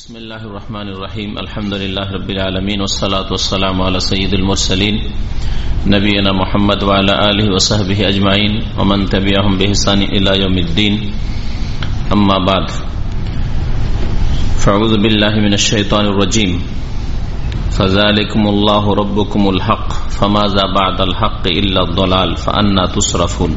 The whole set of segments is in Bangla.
بسم الله الرحمن الرحيم الحمد لله رب العالمين والصلاة والسلام على سيد المرسلين نبينا محمد وعلى آله وصحبه أجمعين ومن تبعهم بإحسان إلى يوم الدين أما بعد فأعوذ بالله من الشيطان الرجيم فذلكم الله ربكم الحق فماذا بعد الحق إلا الضلال فأنا تصرفون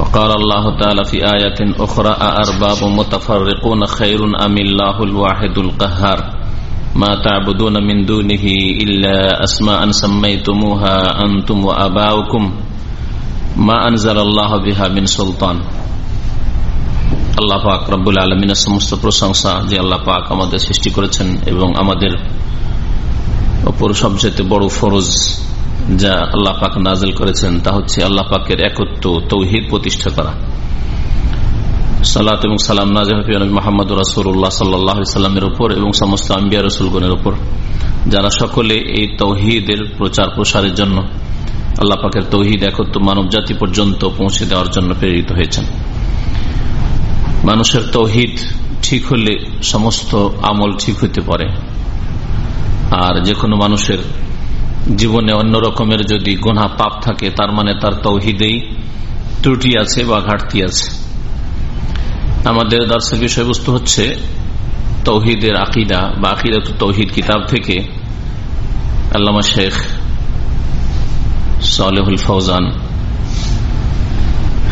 وقال الله تعالى في آية أخرى أأرباب متفرقون خير أم الله الواحد القهار ما تعبدون من دونه إلا أسماء سميتموها أنتم وأباؤكم ما أنزل الله بها من سلطان আল্লাহ পাক রব্বুল আলমিনের সমস্ত প্রশংসা যে আল্লাহ পাক আমাদের সৃষ্টি করেছেন এবং আমাদের ওপর সবচেয়ে বড় ফরজ যা আল্লাহ পাক নাজেল করেছেন, তা হচ্ছে আল্লাহ পাকের একত্র তৌহিদ প্রতিষ্ঠা করা। সালাত এবং সালাম নাজমদ রাসুল্লাহ সাল্লামের উপর এবং সমস্ত আম্বিয়া রসুলগণের উপর। যারা সকলে এই তৌহিদের প্রচার প্রসারের জন্য আল্লাহ পাকের তৌহিদ একত্র মানব জাতি পর্যন্ত পৌঁছে দেওয়ার জন্য প্রেরিত হয়েছেন। মানুষের তৌহিদ ঠিক হলে সমস্ত আমল ঠিক হইতে পারে। আর যে কোনো মানুষের জীবনে অন্য রকমের যদি গোনা পাপ থাকে, তার মানে তার তৌহিদেই ত্রুটি আছে বা ঘাটতি আছে। আমাদের দর্শের বিষয়বস্তু হচ্ছে, তৌহিদের আকিদা বা আকিদা তৌহিদ কিতাব থেকে আল্লামা শেখ সালেহুল ফৌজান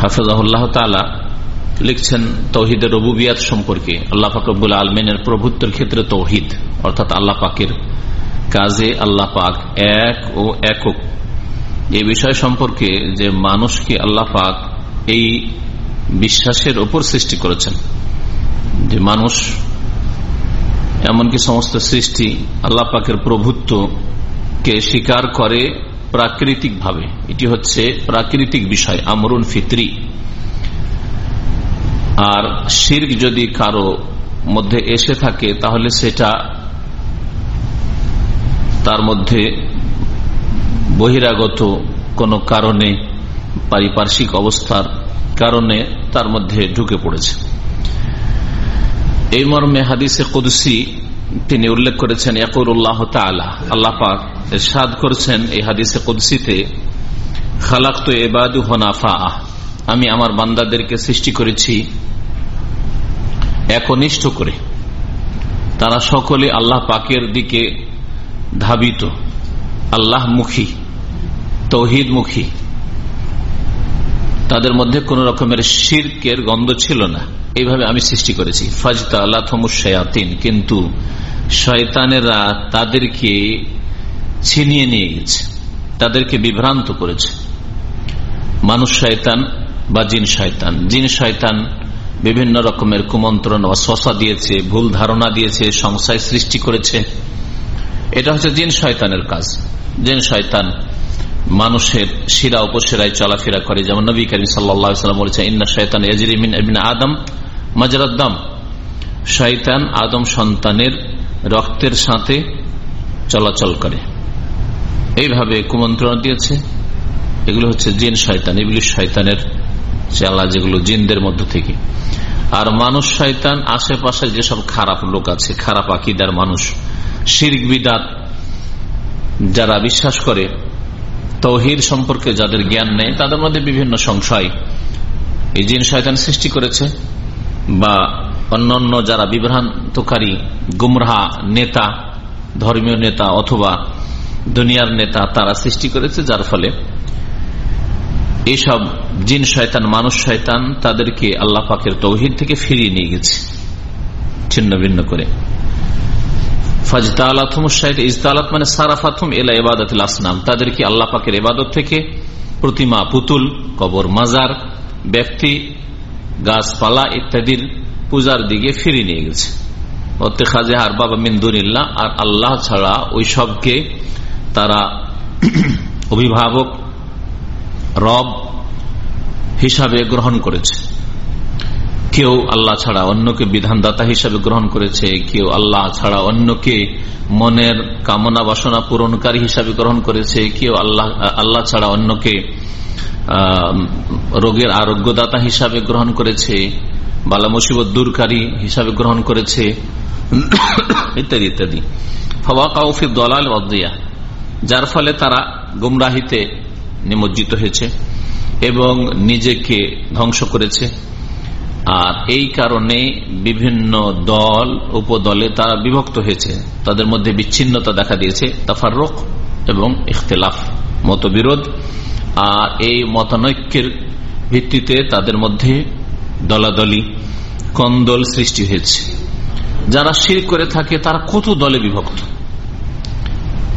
হাফিজাহুল্লাহ তালা লিখছেন, তৌহিদের রবুবিয়াত সম্পর্কে আল্লাহ ফাকরুল আলমিনের প্রভুত্বের ক্ষেত্রে তৌহিদ, অর্থাৎ আল্লাহ পাকের কাজে আল্লাহ পাক এক ও একক। এই বিষয় সম্পর্কে যে মানুষকে আল্লাহ পাক এই বিশ্বাসের ওপর সৃষ্টি করেছেন, যে মানুষ এমনকি সমস্ত সৃষ্টি আল্লাহ পাকের প্রভুত্বকে স্বীকার করে প্রাকৃতিক ভাবে এটি হচ্ছে প্রাকৃতিক বিষয়, আমরুন ফিত্রি। আর শির্ক যদি কারও মধ্যে এসে থাকে, তাহলে সেটা তার মধ্যে বহিরাগত কোনো কারণে পারিপার্শ্বিক অবস্থার কারণে তার মধ্যে ঢুকে পড়েছে। এই মর্মে হাদিসে কুদসি তিনি উল্লেখ করেছেন ইয়াকুরুল্লাহ তালা আল্লাহ পাক সাদ করেছেন এই হাদিসে কুদসিতে খালাক তো এবাদু হনাফা আমি আমার বান্দাদেরকে সৃষ্টি করেছি একনিষ্ঠ করে। তারা সকলে আল্লাহ পাকের দিকে ধাবিত আল্লাহ মুখী তৌহিদ মুখী তাদের মধ্যে কোন রকমের শির্কের গন্ধ ছিল না। এইভাবে আমি সৃষ্টি করেছি। ফাজতা আল্লাহ কিন্তু শয়তানেরা তাদেরকে ছিনিয়ে নিয়ে গেছে, তাদেরকে বিভ্রান্ত করেছে। মানুষ শয়তান বা জিন শয়তান। জিন শয়তান বিভিন্ন রকমের কুমন্ত্রণ শশা দিয়েছে, ভুল ধারণা দিয়েছে, সংশয় সৃষ্টি করেছে। এটা হচ্ছে জিন শয়তানের কাজ। জিন শয়তান মানুষের শিরা উপশিরায় চলাফেরা করে। যেমন নবী করিম সাল্লাম বলেছে ইন্না শয়তান এজরিমিন আদম মাজরাদ্দাম শয়তান আদম সন্তানের রক্তের সাথে চলাচল করে। এইভাবে কুমন্ত্রণা দিয়েছে। এগুলো হচ্ছে জিন শয়তান। এগুলি শয়তানের চালা যেগুলো জিনদের মধ্য থেকে। আর মানুষ শয়তান, আশেপাশে যেসব খারাপ লোক আছে, খারাপ আকিদার মানুষ শিরিক বিদাত যারা বিশ্বাস করে তৌহির সম্পর্কে যাদের জ্ঞান নেই, তাদের মধ্যে বিভিন্ন সংশয়। এই জিন শয়তান সৃষ্টি করেছে বা অন্যান্য যারা বিভ্রান্তকারী, গুমরাহা নেতা, ধর্মীয় নেতা অথবা দুনিয়ার নেতা তারা সৃষ্টি করেছে, যার ফলে এইসব জিন শয়তান, মানুষ শয়তান তাদেরকে আল্লাহ পাকের তৌহিদ থেকে ফিরিয়ে নিয়ে গেছে, ছিন্ন ভিন্ন করে। মানে সারাফাথুম এলা এবাদত আসনাম। তাদেরকে আল্লাহ পাকের এবাদত থেকে প্রতিমা, পুতুল, কবর, মাজার, ব্যক্তি, গাছপালা ইত্যাদির পূজার দিকে ফিরিয়ে নিয়ে গেছে। আর বাবা মিন্দুনিল্লাহ আর আল্লাহ ছাড়া ওই সবকে তারা অভিভাবক, রব হিসাবে গ্রহণ করেছে। কেউ আল্লাহ ছাড়া অন্যকে বিধানদাতা হিসাবে গ্রহণ করেছে, কেউ আল্লাহ ছাড়া অন্যকে মনের কামনা বাসনা পূরণকারী হিসাবে গ্রহণ করেছে, কেউ আল্লাহ আল্লাহ ছাড়া অন্যকে রোগের আরোগ্যদাতা হিসাবে গ্রহণ করেছে, বালা মুসিবত দূরকারী হিসাবে গ্রহণ করেছে, ইত্যাদি ইত্যাদি। ফওয়া কাউফি দলাল অদিয়া যার ফলে তারা গুমরাহিতে নিমজ্জিত হয়েছে এবং নিজেকে ধ্বংস করেছে। আর এই কারণে বিভিন্ন দল, উপদলে তারা বিভক্ত হয়েছে। তাদের মধ্যে বিচ্ছিন্নতা দেখা দিয়েছে তাফারুক এবং ইখতলাফ, মতবিরোধ। আর এই মতানৈক্যের ভিত্তিতে তাদের মধ্যে দলাদলি, কন্দল সৃষ্টি হয়েছে। যারা শির করে থাকে, তারা কত দলে বিভক্ত?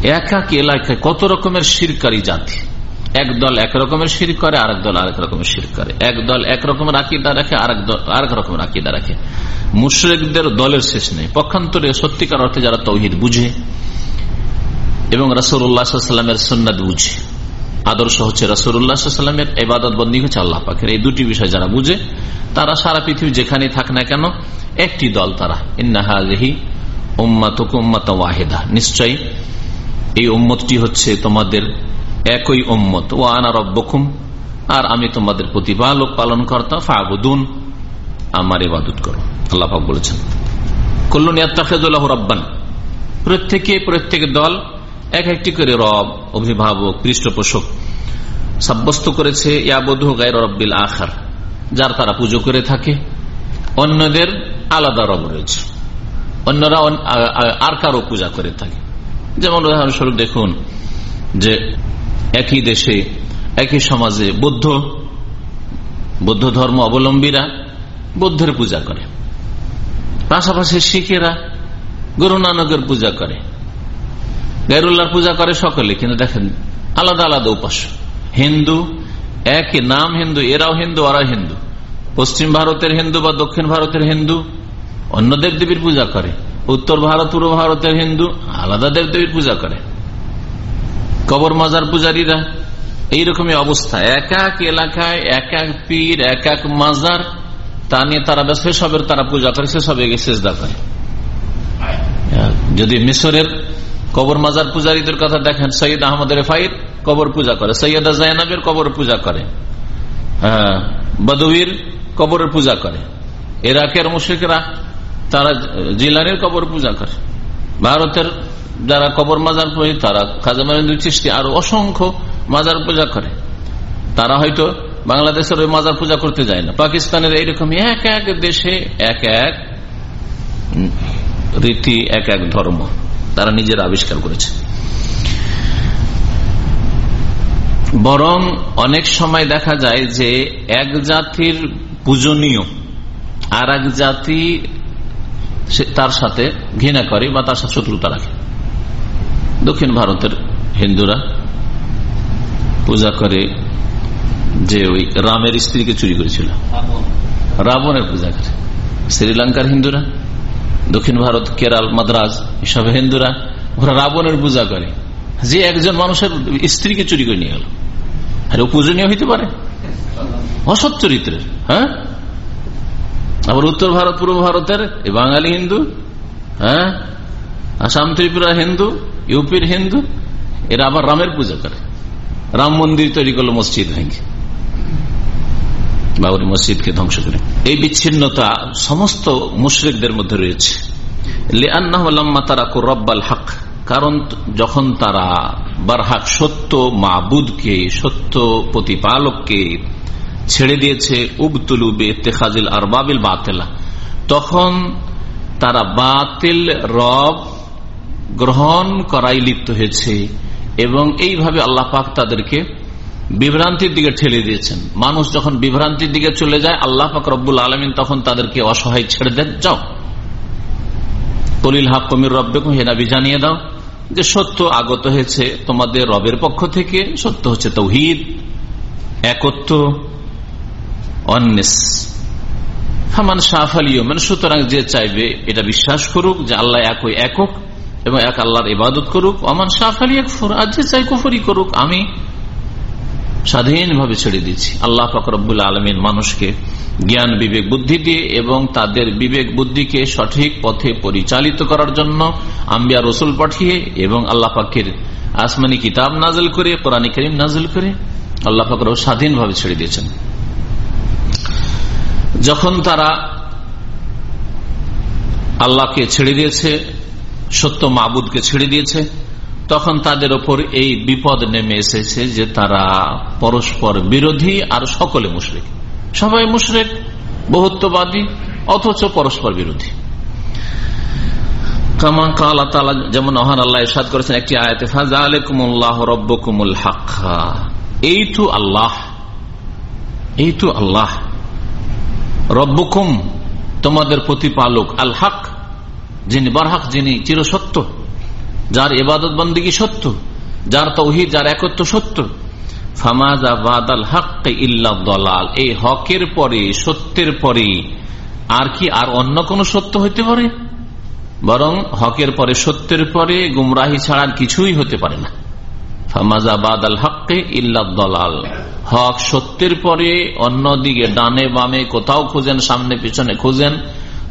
এক এক এলাকায় কত রকমের শিরকারী জাতি? এক দল এক শির করে, আরেক দল আরেক রকমের শির করে। এক দল এক রকমের আকিদা রাখে, আরেক দল আরেক রকমের আকিদা রাখে। মুশ্রিকদের দলের শেষ নেই। পক্ষান্তরে সত্যিকার অর্থে যারা তৌহিদ বুঝে এবং রাসুল্লাহামের সন্ন্যাদ বুঝে, আদর্শ হচ্ছে রাসুল্লাহামের এবাদত বন্দী হচ্ছে আল্লাহ পাখের এই দুটি বিষয় যারা বুঝে, তারা সারা পৃথিবী যেখানে থাক না কেন, একটি দল তারা। ইন্নাহি উম্মাত উম্মাত ওয়াহেদা। নিশ্চয়ই এই উম্মতটি হচ্ছে তোমাদের একই উম্মত। ও আনা রব্বকুম, আর আমি তোমাদের প্রতিপালক পালন কর্তা ফাগুদুন আমার ইবাদত করো। আল্লাহ বলেছেন, কল্লুন ইয়াত্তাফেদুল্লাহ রব্বান প্রত্যেকে প্রত্যেক দল এক একটি করে রব, অভিভাবক, পৃষ্ঠপোষক সাব্যস্ত করেছে ইয়াবধু গায়ের রব্বিল আখার যার তারা পুজো করে থাকে। অন্যদের আলাদা রব রয়েছে। অন্যরা আর কারও পূজা করে থাকে। যেমন উদাহরণস্বরূপ দেখুন যে একই দেশে, একই সমাজে বৌদ্ধ বৌদ্ধ ধর্ম অবলম্বীরা বৌদ্ধের পূজা করে। পাশাপাশি শিখেরা গুরু নানকের পূজা করে। গাইরুল্লাহর পূজা করে সকলে, কিন্তু দেখেন, আলাদা আলাদা উপাস। হিন্দু একই নাম হিন্দু, এরাও হিন্দু, ওরাও হিন্দু। পশ্চিম ভারতের হিন্দু বা দক্ষিণ ভারতের হিন্দু, অন্য দেব দেবীর পূজা করে। উত্তর ভারত, পূর্ব ভারতের হিন্দু, আলাদা দেব দেবীর পূজা করে। কবর মাজার পূজারীরা, এইরকমই অবস্থা। এক এক এলাকায়, এক এক পীর, এক এক মাজার, তা নিয়ে তারা সেসবের তারা পূজা করে, সেসবে সেজদা করে। যদি মিশরের কবর মাজার পূজারীদের কথা দেখেন, সৈয়দ আহমদ রেফাইর কবর পূজা করে, সৈয়দা জায়নাবের কবর পূজা করে হ্যাঁ বদুইর কবরের পূজা করে এরাকের মুশিকরা তারা জিলানির কবর পূজা করে, ভারতের যারা কবর মাজার পড়ি তারা খাজা মাহিন্দু চিস্তি আরও অসংখ্য মাজার পূজা করে। তারা হয়তো বাংলাদেশের ওই মাজার পূজা করতে যায় না। পাকিস্তানের এইরকম এক এক দেশে এক এক রীতি, এক এক ধর্ম তারা নিজের আবিষ্কার করেছে। বরং অনেক সময় দেখা যায় যে এক জাতির পূজনীয় আর এক জাতি তার সাথে ঘৃণা করে বা তার সাথে শত্রুতা রাখে। দক্ষিণ ভারতের হিন্দুরা পূজা করে যে ওই রামের স্ত্রীকে চুরি করেছিল। রাবণের পূজা করে। শ্রীলঙ্কার হিন্দুরা দক্ষিণ ভারত কেরাল মাদ্রাজ এসব হিন্দুরা ওরা রাবণের পূজা করে। যে একজন মানুষের স্ত্রীকে চুরি করে নিয়ে গেল। আর ও পূজনীয় হইতে পারে? অসৎ চরিত্রের হ্যাঁ? আবার উত্তর ভারত পূর্ব ভারতের বাঙালি হিন্দু হ্যাঁ? আসাম ত্রিপুরা হিন্দু ইউপির হিন্দু, এরা আবার রামের পূজা করে। রাম মন্দির তৈরি করল মসজিদ ভেঙে। বাবরি মসজিদকে ধ্বংস করে। এই বিচ্ছিন্নতা সমস্ত মুশ্রিকদের মধ্যে রয়েছে। হক, কারণ যখন তারা বারহাক সত্য মাবুদকে, সত্য প্রতিপালককে ছেড়ে দিয়েছে, উবতুলু বেতেখাজিল আর বাবিল বাতেলা, তখন তারা বাতিল রব গ্রহণ করাই লিপ্ত হয়েছে এবং এইভাবে আল্লাহ পাক তাদেরকে বিভ্রান্তির দিকে ঠেলে দিয়েছেন। মানুষ যখন বিভ্রান্তির দিকে চলে যায়, আল্লাহ পাক রব্বুল আলমিন তখন তাদেরকে অসহায় ছেড়ে দেন। যাও। কলিল হাক কমির রব্বেকুম হেনাবি জানিয়ে দাও যে সত্য আগত হয়েছে তোমাদের রবের পক্ষ থেকে, সত্য হচ্ছে তৌহিদ একত্র অন্নেস হামান শাহফালিও মানে সুতরাং যে চাইবে, এটা বিশ্বাস করুক যে আল্লাহ একই একক। এবং এক আল্লাহর ইবাদত করুক অমান শাহফালি এক আর যে চাই কুফরি করুক, আমি স্বাধীনভাবে ছেড়ে দিচ্ছি। আল্লাহ ফকরবুল আলমিন মানুষকে জ্ঞান, বিবেক, বুদ্ধি দিয়ে এবং তাদের বিবেক, বুদ্ধিকে সঠিক পথে পরিচালিত করার জন্য আম্বিয়া রসুল পাঠিয়ে এবং আল্লাহ পাকের আসমানি কিতাব নাজল করে, কোরআন করিম নাজল করে আল্লাহ পাকর স্বাধীনভাবে ছেড়ে দিয়েছেন। যখন তারা আল্লাহকে ছেড়ে দিয়েছে সত্য মাবুদকে ছেড়ে দিয়েছে। তখন তাদের ওপর এই বিপদ নেমে এসেছে যে তারা পরস্পর বিরোধী আর সকলে মুশরেক। সবাই মুশরেক, বহুত্ববাদী, অথচ পরস্পর বিরোধী। তোমাদের প্রতিপালক আল হক যিনি বারহাক, যিনি চিরসত্য, যার এবাদত বন্দী সত্য, যার তৌহিদ, যার একত্র সত্য। এই হকের পরে, সত্যের পরে আর কি আর অন্য কোন সত্য হইতে পারে? বরং হকের পরে, সত্যের পরে গুমরাহি ছাড়া কিছুই হতে পারে না। হক সত্যের পরে অন্যদিকে ডানে বামে কোথাও খুঁজেন, সামনে পিছনে খুঁজেন,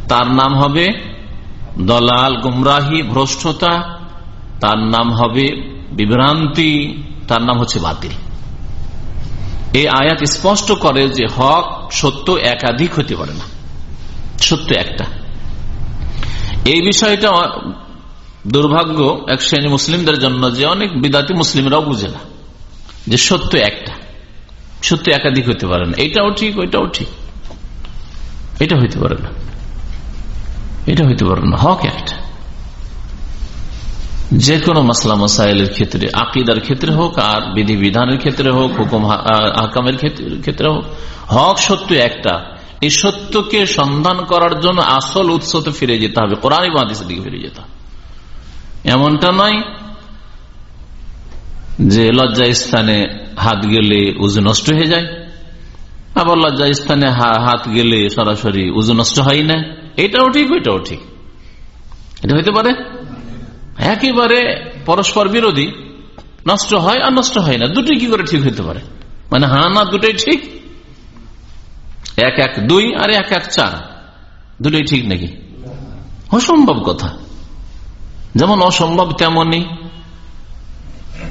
তার নাম হবে দলাল গুমরাহি ভ্রষ্টতা, তার নাম হবে বিভ্রান্তি, তার নাম হচ্ছে বাতিল। এই আয়াত স্পষ্ট করে যে হক সত্য একাধিক হতে পারে না। সত্য একটা। এই বিষয়টা দুর্ভাগ্য এক শ্রেণি মুসলিমদের জন্য যে অনেক বিদাতি মুসলিমরাও বুঝে না যে সত্য একটা। সত্য একাধিক হতে পারে না। এটাও ঠিক, ওইটাও ঠিক। এটা হইতে পারে না। এটা হইতে পারে না। হক একটা। যে কোনো মাসলা মাসাইলের ক্ষেত্রে, আকিদার ক্ষেত্রে হোক, আর বিধি বিধানের ক্ষেত্রে হোক, হুকুম হাকামের ক্ষেত্রে হোক, হক সত্য একটা। এই সত্যকে সন্ধান করার জন্য আসল উৎসতে ফিরে যেতে হবে। কোরআন বাদিসের দিকে ফিরে যেতে এমনটা নয় যে লজ্জা স্থানে হাত গেলে উজু নষ্ট হয়ে যায়, আবার লজ্জা স্থানে হাত গেলে সরাসরি উজু নষ্ট হয় না। এটাও ঠিক, ওইটাও ঠিক। এটা হইতে পারে? একেবারে পরস্পর বিরোধী, নষ্ট হয় আর নষ্ট হয় না, দুটোই কি করে ঠিক হইতে পারে? মানে হা না, দুটোই ঠিক? এক এক দুই আর এক এক চার, দুটোই ঠিক নাকি? অসম্ভব কথা। যেমন অসম্ভব তেমনই।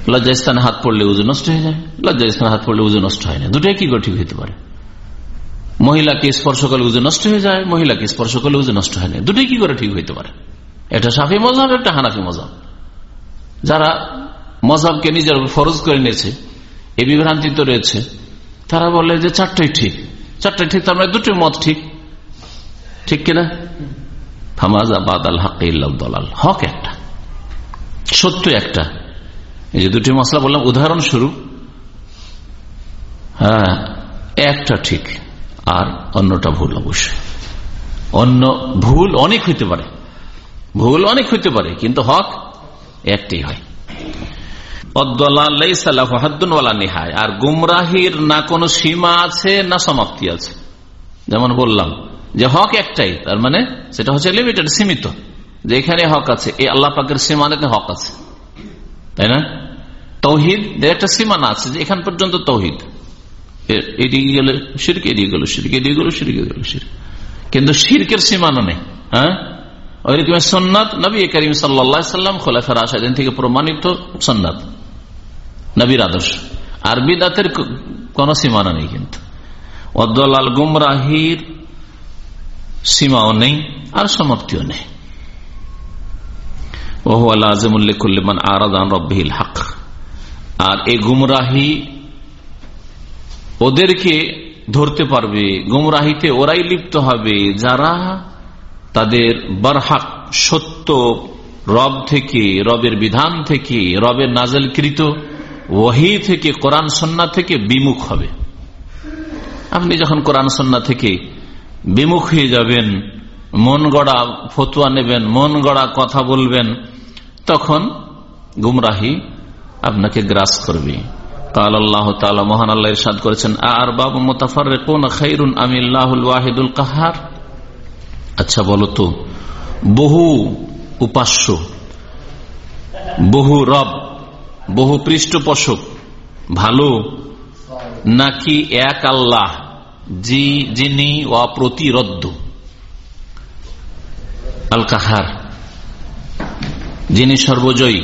লজ্জাস্থানে হাত পড়লে উজু নষ্ট হয়ে যায়, লজ্জাস্থানে হাত পড়লে উজু নষ্ট হয় না, দুটোই কি করে ঠিক হইতে পারে? মহিলাকে স্পর্শ করলে উজু নষ্ট হয়ে যায়, মহিলাকে স্পর্শ করলে উজু নষ্ট হয় না। দুটোই কি করে ঠিক হইতে পারে? এটা সাফি মজাব, একটা হানাফি মজাব। যারা মজাবকে নিজের ফরজ করে নিয়েছে এই বিভ্রান্তি তো রয়েছে, তারা বলে যে চারটাই ঠিক। চারটাই ঠিক, তার মানে দুটোই মত ঠিক। ঠিক কিনা? ফামাজা বাদাল হক দলাল। হক একটা। সত্য একটা। এই যে দুটি মশলা বললাম, উদাহরণস্বরূপ হ্যাঁ একটা ঠিক। আর অন্যটা ভুল অবশ্যই অন্য ভুল অনেক হইতে পারে। ভুল অনেক হইতে পারে, কিন্তু হক একটি হয়। আর গুমরাহির না কোনো সীমা আছে, না সমাপ্তি আছে। যেমন বললাম, যে হক একটাই, তার মানে সেটা হচ্ছে লিমিটেড সীমিত। যে এখানে হক আছে এই আল্লাহ পাকের সীমানাতে হক আছে। তাই না? তৌহিদ একটা সীমানা আছে, যে এখান পর্যন্ত তৌহিদ। এদিকে গেলে এদিকে গেল এদিকে গেল গেল কিন্তু সিরকের সীমানা নেই হ্যাঁ? আর কোন সীমানা নেই কিন্তু। অদ্দলাল গুমরাহির সীমাও নেই, আর সমাপ্তিও নেই। ওহু আল্লাহ আজমুল্লিকুল্লিমান আর এই গুমরাহি ওদেরকে ধরতে পারবে, গুমরাহিতে ওরাই লিপ্ত হবে। যারা তাদের বারহাক সত্য রব থেকে, রবের বিধান থেকে, রবের নাজলকৃত ওহি থেকে, কোরআন সন্না থেকে বিমুখ হবে। আপনি যখন কোরআন সন্না থেকে বিমুখ হয়ে যাবেন, মন গড়া ফতুয়া নেবেন, মন গড়া কথা বলবেন, তখন গুমরাহি আপনাকে গ্রাস করবে। কাল আল্লাহ তালা মহান আল্লাহ ইরশাদ করেছেন আর বাবু মোতাফার খাইরুন আমি ওয়াহিদুল কাহার? আচ্ছা বলো তো, বহু উপাস্য, বহু রব, বহু পৃষ্ঠপোষক, ভালো, নাকি এক আল্লাহ, জি, যিনি অপ্রতিরোধ আল কাহার, যিনি সর্বজয়ী,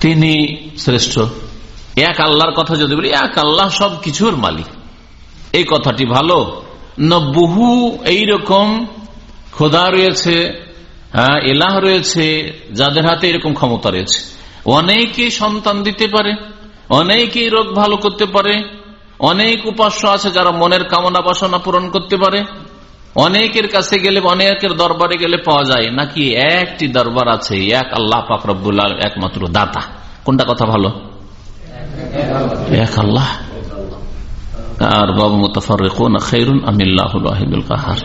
তিনি শ্রেষ্ঠ। এক আল্লাহর কথা যদি বলি, এক আল্লাহ সব কিছুর মালিক। এই কথাটি ভালো। না বহু এইরকম খোদা রয়েছে হ্যাঁ এলাহ রয়েছে, যাদের হাতে এরকম ক্ষমতা রয়েছে। অনেকে সন্তান দিতে পারে, অনেকেই রোগ ভালো করতে পারে, অনেক উপাস্য আছে যারা মনের কামনা বাসনা পূরণ করতে পারে। অনেকের কাছে গেলে, অনেকের দরবারে গেলে পাওয়া যায়। নাকি একটি দরবার আছে, এক আল্লাহ পাকরবুল্লাহ একমাত্র দাতা। কোনটা কথা ভালো? এক আল্লাহ আর বাবু মুতাফার খেরুন আমিল্লাহুল কাহার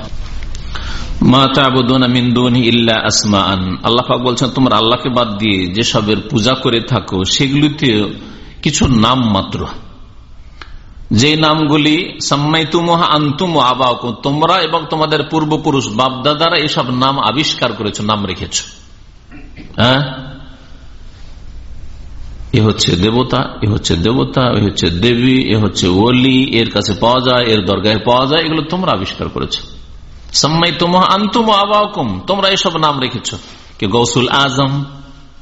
আল্লাহ বলছেন, তোমার আল্লাহকে বাদ দিয়ে যেসবের পূজা করে থাকো, সেগুলিতে কিছু নাম মাত্র। যে নামগুলি সাম্মাই তুমহা আন্তুম আবাক তোমরা এবং তোমাদের পূর্বপুরুষ বাপদাদারা এসব নাম আবিষ্কার করেছ, নাম রেখেছ। হ্যাঁ? এ হচ্ছে দেবতা, এ হচ্ছে দেবতা, এ হচ্ছে দেবী, এ হচ্ছে ওলি, এর কাছে পাওয়া যায়, এর দরগায় পাওয়া যায়, এগুলো তোমরা আবিষ্কার করেছ। সাম্মাই তুমহ আন্তুম আবাকুম তোমরা এসব নাম রেখেছ। কে গৌসুল আজম,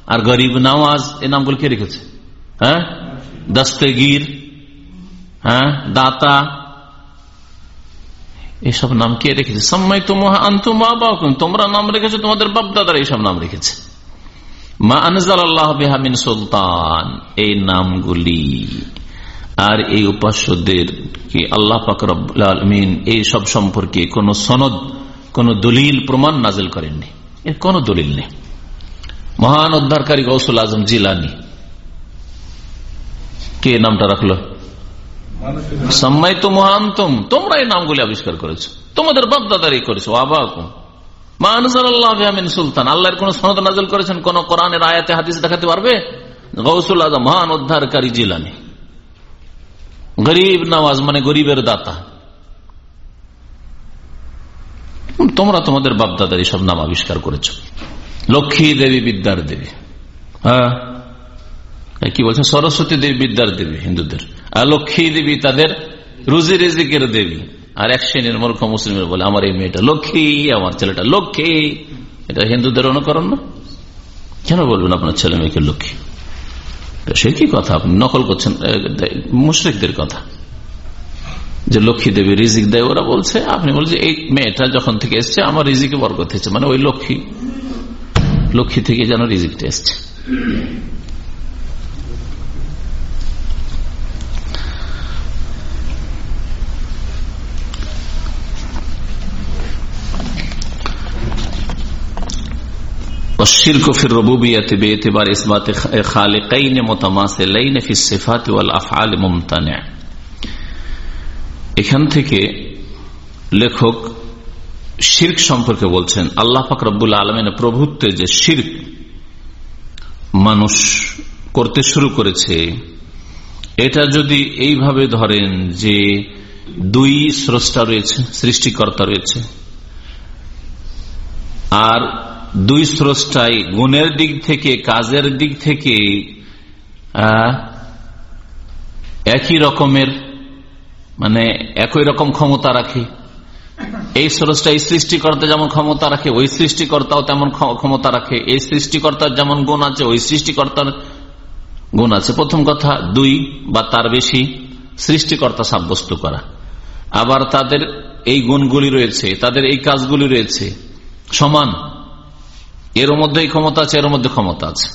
আর গরিব নওয়াজ, এ নামগুলো কে রেখেছে? হ্যাঁ? দস্তগীর হ্যাঁ? দাতা, এসব নাম কে রেখেছে? সাম্মাই তুমহ আন্তুম আবাকুম তোমরা নাম রেখেছো, তোমাদের বাপদাদারা এইসব নাম রেখেছে। মা আনজাল আল্লাহ বেহামিন সুলতান। এই নামগুলি আর এই উপাস্যদের কি আল্লাহ এই সব সম্পর্কে কোন সনদ, কোন দলিল, প্রমাণ নাজিল করেননি। এর কোন দলিল নেই। মহান উদ্ধারকারী গৌসুল আজম জিলানি। কে নামটা রাখল? সম্মাই তো মহান্তম, তোমরা এই নামগুলি আবিষ্কার করেছ। তোমাদের বাপদাদারি করেছ। সুলতান। আল্লাহর কোন সনদ নাজল করেছেন? কোন কোরআনের আয়াতে, হাদিস দেখাতে পারবে? গৌসুল আজম মহান উদ্ধারকারী জিলানি। গরিব নওয়াজ মানে গরিবের দাতা। তোমরা তোমাদের বাপদাদার সব নাম আবিষ্কার করেছ। লক্ষ্মী দেবী, বিদ্যার দেবী। হ্যাঁ? কি বলছে? সরস্বতী দেবী, বিদ্যার দেবী, হিন্দুদের। লক্ষ্মী দেবী তাদের রুজি রেজিকের দেবী। আর এক শ্রেণির মূর্খ মুসলিমের বলে, আমার এই মেয়েটা লক্ষ্মী, আমার ছেলেটা লক্ষ্মী। এটা হিন্দুদের অনুকরণ না? কেন বলবেন আপনার ছেলে মেয়েকে লক্ষ্মী? সে কি কথা? আপনি নকল করছেন মুশ্রিকদের কথা। যে লক্ষ্মী দেবী রিজিক দেয়, ওরা বলছে, আপনি বলছেন এই মেয়েটা যখন থেকে এসছে, আমার রিজিকে বরকত হয়েছে। মানে ওই লক্ষ্মী। লক্ষ্মী থেকে যেন রিজিকটা এসছে। এখান থেকে লেখক শির্ক সম্পর্কে বলছেন, আল্লাহ পাক রব্বুল আলমেন প্রভুত্বে যে শির্ক মানুষ করতে শুরু করেছে, এটা যদি এইভাবে ধরেন যে দুই স্রষ্টা রয়েছে, সৃষ্টিকর্তা রয়েছে, আর দুই স্রষ্টাই গুণের দিক থেকে, কাজের দিক থেকে একই রকমের মানে একই রকম ক্ষমতা রাখে। এই স্রষ্টা এই সৃষ্টিকর্তা যেমন ক্ষমতা রাখে, ওই সৃষ্টিকর্তাও তেমন ক্ষমতা রাখে। এই সৃষ্টিকর্তার যেমন গুণ আছে, ওই সৃষ্টিকর্তার গুণ আছে। প্রথম কথা, দুই বা তার বেশি সৃষ্টিকর্তা সাব্যস্ত করা। আবার তাদের এই গুণগুলি রয়েছে, তাদের এই কাজগুলি রয়েছে সমান। এর মধ্যে ক্ষমতা আছে, এর মধ্যে ক্ষমতা আছে।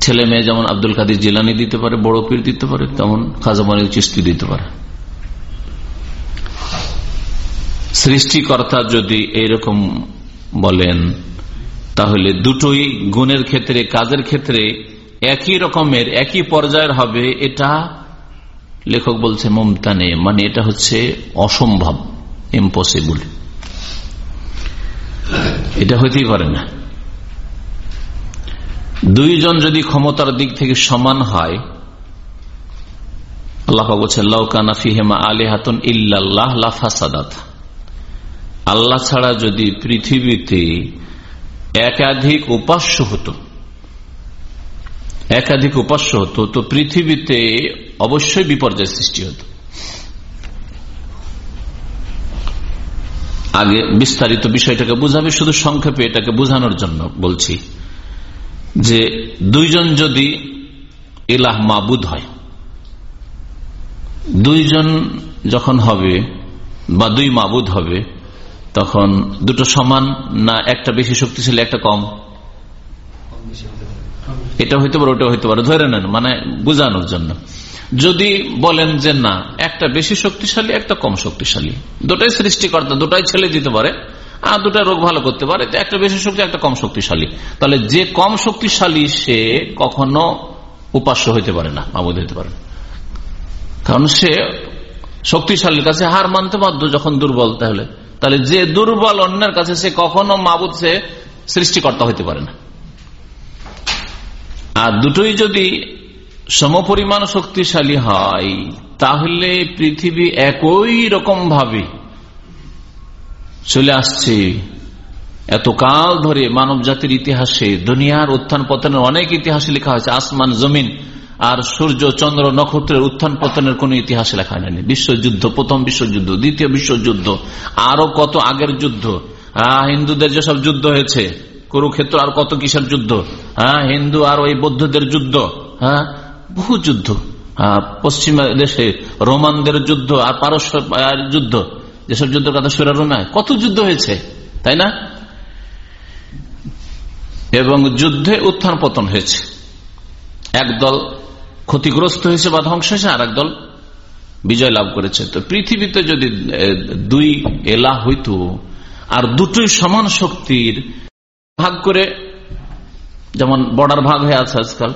ছেলে মেয়ে যেমন আব্দুল কাদির জিলানি দিতে পারে, বড় পীর দিতে পারে, তেমন খাজামানি চিস্তি দিতে পারে। সৃষ্টিকর্তা যদি এইরকম বলেন, তাহলে দুটোই গুণের ক্ষেত্রে, কাজের ক্ষেত্রে একই রকমের, একই পর্যায়ের হবে, এটা লেখক বলছে মমতানে মানে এটা হচ্ছে অসম্ভব ইম্পসিবল এটা হইতেই পারে না। দুইজন যদি ক্ষমতার দিক থেকে সমান হয়, আল্লাহ ফিহেমা লাফাসাদাত আল্লাহ ছাড়া যদি পৃথিবীতে একাধিক উপাস্য হতো, একাধিক উপাস্য হতো, তো পৃথিবীতে অবশ্যই বিপর্যয় সৃষ্টি হতো। আগে বিস্তারিত বিষয়টাকে বুঝাবে শুধু সংক্ষেপে এটাকে বোঝানোর জন্য বলছি যে দুইজন যদি এলাহ মাবুদ হয় দুইজন যখন হবে বা দুই মাবুদ হবে তখন দুটো সমান না একটা বেশি শক্তিশালী একটা কম? এটা হইতে পারে ওটা হইতে পারে ধরে নেন মানে বোঝানোর জন্য। যদি বলেন যে না, একটা বেশি শক্তিশালী, একটা কম শক্তিশালী। দুটাই সৃষ্টিকর্তা, দুটাই ছেলে দিতে পারে, আর দুটা রোগ ভালো করতে পারে একটা বেশি শক্তি, একটা কম শক্তিশালী। তাহলে যে কম শক্তিশালী সে কখনো উপাস্য হইতে পারে না মাবুদ হইতে পারে কারণ সে শক্তিশালীর কাছে হার মানতে বাধ্য যখন দুর্বল, তাহলে। তাহলে যে দুর্বল অন্যের কাছে সে কখনো মাবুদ সে সৃষ্টিকর্তা হইতে পারে না। আর দুটোই যদি সমপরিমাণ শক্তিশালী হয়, তাহলে পৃথিবী একই রকম ভাবে চলে আসছে। এতকাল ধরে মানব জাতির ইতিহাসে, দুনিয়ার উত্থান পতনের অনেক ইতিহাসে লেখা হয়েছে, আসমান, জমিন আর সূর্য, চন্দ্র, নক্ষত্রের উত্থান পতনের কোন ইতিহাসে লেখা হয়নি। বিশ্বযুদ্ধ, প্রথম বিশ্বযুদ্ধ, দ্বিতীয় বিশ্বযুদ্ধ, আরও কত আগের যুদ্ধ। হ্যাঁ হিন্দুদের যেসব যুদ্ধ হয়েছে, কুরুক্ষেত্র আর কত কিসের যুদ্ধ? হ্যাঁ হিন্দু আর ওই বৌদ্ধদের যুদ্ধ। হ্যাঁ বহু যুদ্ধ। পশ্চিমা দেশে রোমানদের যুদ্ধ আর পারস্য যুদ্ধ। যেসব যুদ্ধের কথা সুরা রোমায় কত যুদ্ধ হয়েছে, তাই না? এবং যুদ্ধে উত্থান পতন হয়েছে। একদল ক্ষতিগ্রস্ত হয়েছে বা ধ্বংস হয়েছে আর একদল বিজয় লাভ করেছে। তো পৃথিবীতে যদি দুই এলা হইত, আর দুটোই সমান শক্তির, ভাগ করে, যেমন বর্ডার ভাগ হয়ে আছে আজকাল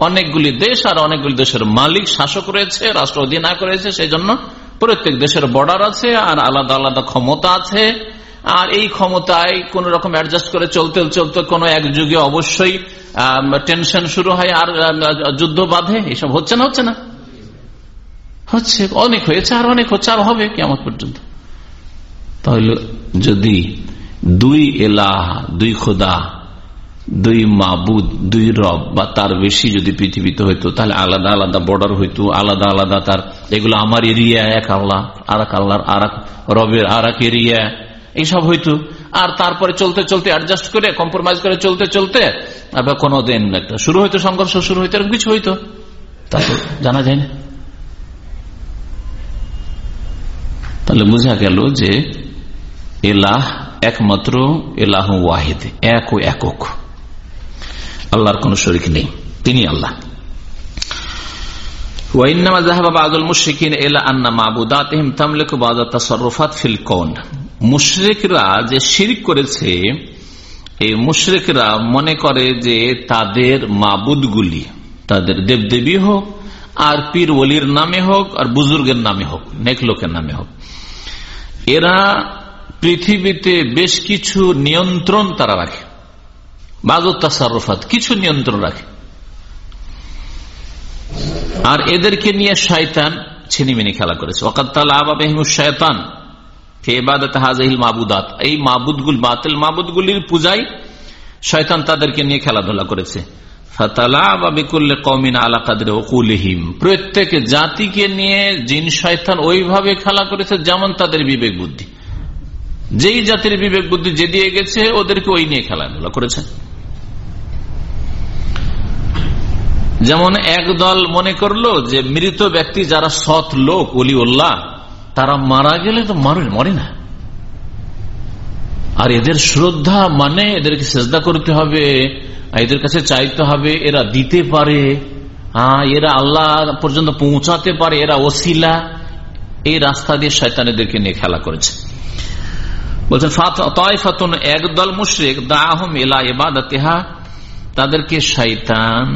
অনেকগুলি দেশ আর অনেকগুলি দেশের মালিক, শাসক রয়েছে, রাষ্ট্র অধীনা করেছে সেই জন্য প্রত্যেক দেশের বর্ডার আছে আর আলাদা আলাদা ক্ষমতা আছে। আর এই ক্ষমতায় কোন রকম অ্যাডজাস্ট করে চলতে চলতে কোন এক যুগে অবশ্যই টেনশন শুরু হয় আর যুদ্ধ বাঁধে। এসব হচ্ছে না হচ্ছে না। হচ্ছে, অনেক হয়েছে আর অনেক হচ্ছে আর হবে কেমন পর্যন্ত। তাহলে যদি দুই এলাহ, দুই খোদা দুই মাবুদ, দুই রব, বা তার বেশি যদি পৃথিবীতে হইতো, তাহলে আলাদা আলাদা বর্ডার হইতো, আলাদা আলাদা তার, এগুলো আমার এরিয়া এক আল্লাহ আর এক আল্লাহর আর রবের আর এক এরিয়া, এইসব হইতো। আর তারপরে চলতে চলতে অ্যাডজাস্ট করে কম্প্রোমাইজ করে চলতে চলতে, আবার কোনো দিন একটা শুরু হইতো, সংঘর্ষ শুরু হইতো, এরকম কিছু হইতো। তা, জানা যায় না? তাহলে বোঝা গেল যে এলাহ একমাত্র এলাহ ওয়াহিদ, এক ও একক। আল্লাহর কোন শরিক নেই। তিনি আল্লাহ। মুশরিকরা যে শির করেছে, এই মুশরিকরা মনে করে যে তাদের মাবুদগুলি, তাদের দেবদেবী হোক, আর পীর ওলির নামে হোক, আর বুজুর্গের নামে হোক, নেক লোকের নামে হোক। এরা পৃথিবীতে বেশ কিছু নিয়ন্ত্রণ তারা রাখে। বাজত তাসারফাত, কিছু নিয়ন্ত্রণ রাখে। আর এদেরকে নিয়ে শয়তান ছিনিমিনি খেলা করেছে। ওকাত্তাল এই বাতিল মাবুদগুলির শয়তান তাদেরকে নিয়ে খেলাধুলা করেছে। প্রত্যেক জাতিকে নিয়ে জিন শয়তান ওইভাবে খেলা করেছে যেমন তাদের বিবেক বুদ্ধি। যেই জাতির বিবেক বুদ্ধি যে দিয়ে গেছে, ওদেরকে ওই নিয়ে খেলাধুলা করেছে। যেমন একদল মনে করল যে মৃত ব্যক্তি যারা সৎ লোক অলি উল্লাহ তারা মারা গেলে তো মরে না। আর এদের শ্রদ্ধা মানে এদেরকে চেষ্টা করতে হবে এদের কাছে চাইতে হবে এরা দিতে পারে এরা আল্লাহ পর্যন্ত পৌঁছাতে পারে, এরা ওসিলা। এই রাস্তা দিয়ে শয়তান এদেরকে নিয়ে খেলা করেছে। বলছেন ফাতুন একদল মুশ্রিক দাহম এলা এবাদা তাদেরকে শৈতান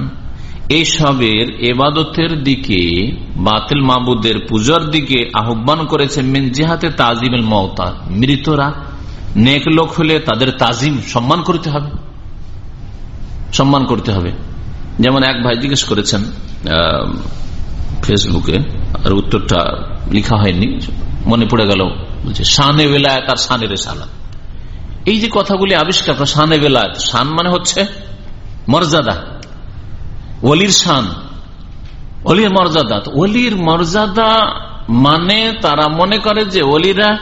এইসবের এবাদতের দিকে, বাতিল মাবুদের পূজার দিকে আহ্বান করেছে মিন জিহাতে তাজিমের মওতা। মৃতরা নেক লোক হলে তাদের তাজিম সম্মান করতে হবে। সম্মান করতে হবে। যেমন এক ভাই জিজ্ঞেস করেছেন ফেসবুকে, আর উত্তরটা লিখা হয়নি, মনে পড়ে গেল, বলছে, শানে বেলায়ত আর শানের সালাত এই যে কথাগুলি আবিষ্কার, শানে বেলায়ত, শান মানে হচ্ছে মর্যাদা। অলির শান অলির মর্যাদা। অলির মর্যাদা মানে তারা মনে করে যে অলিরা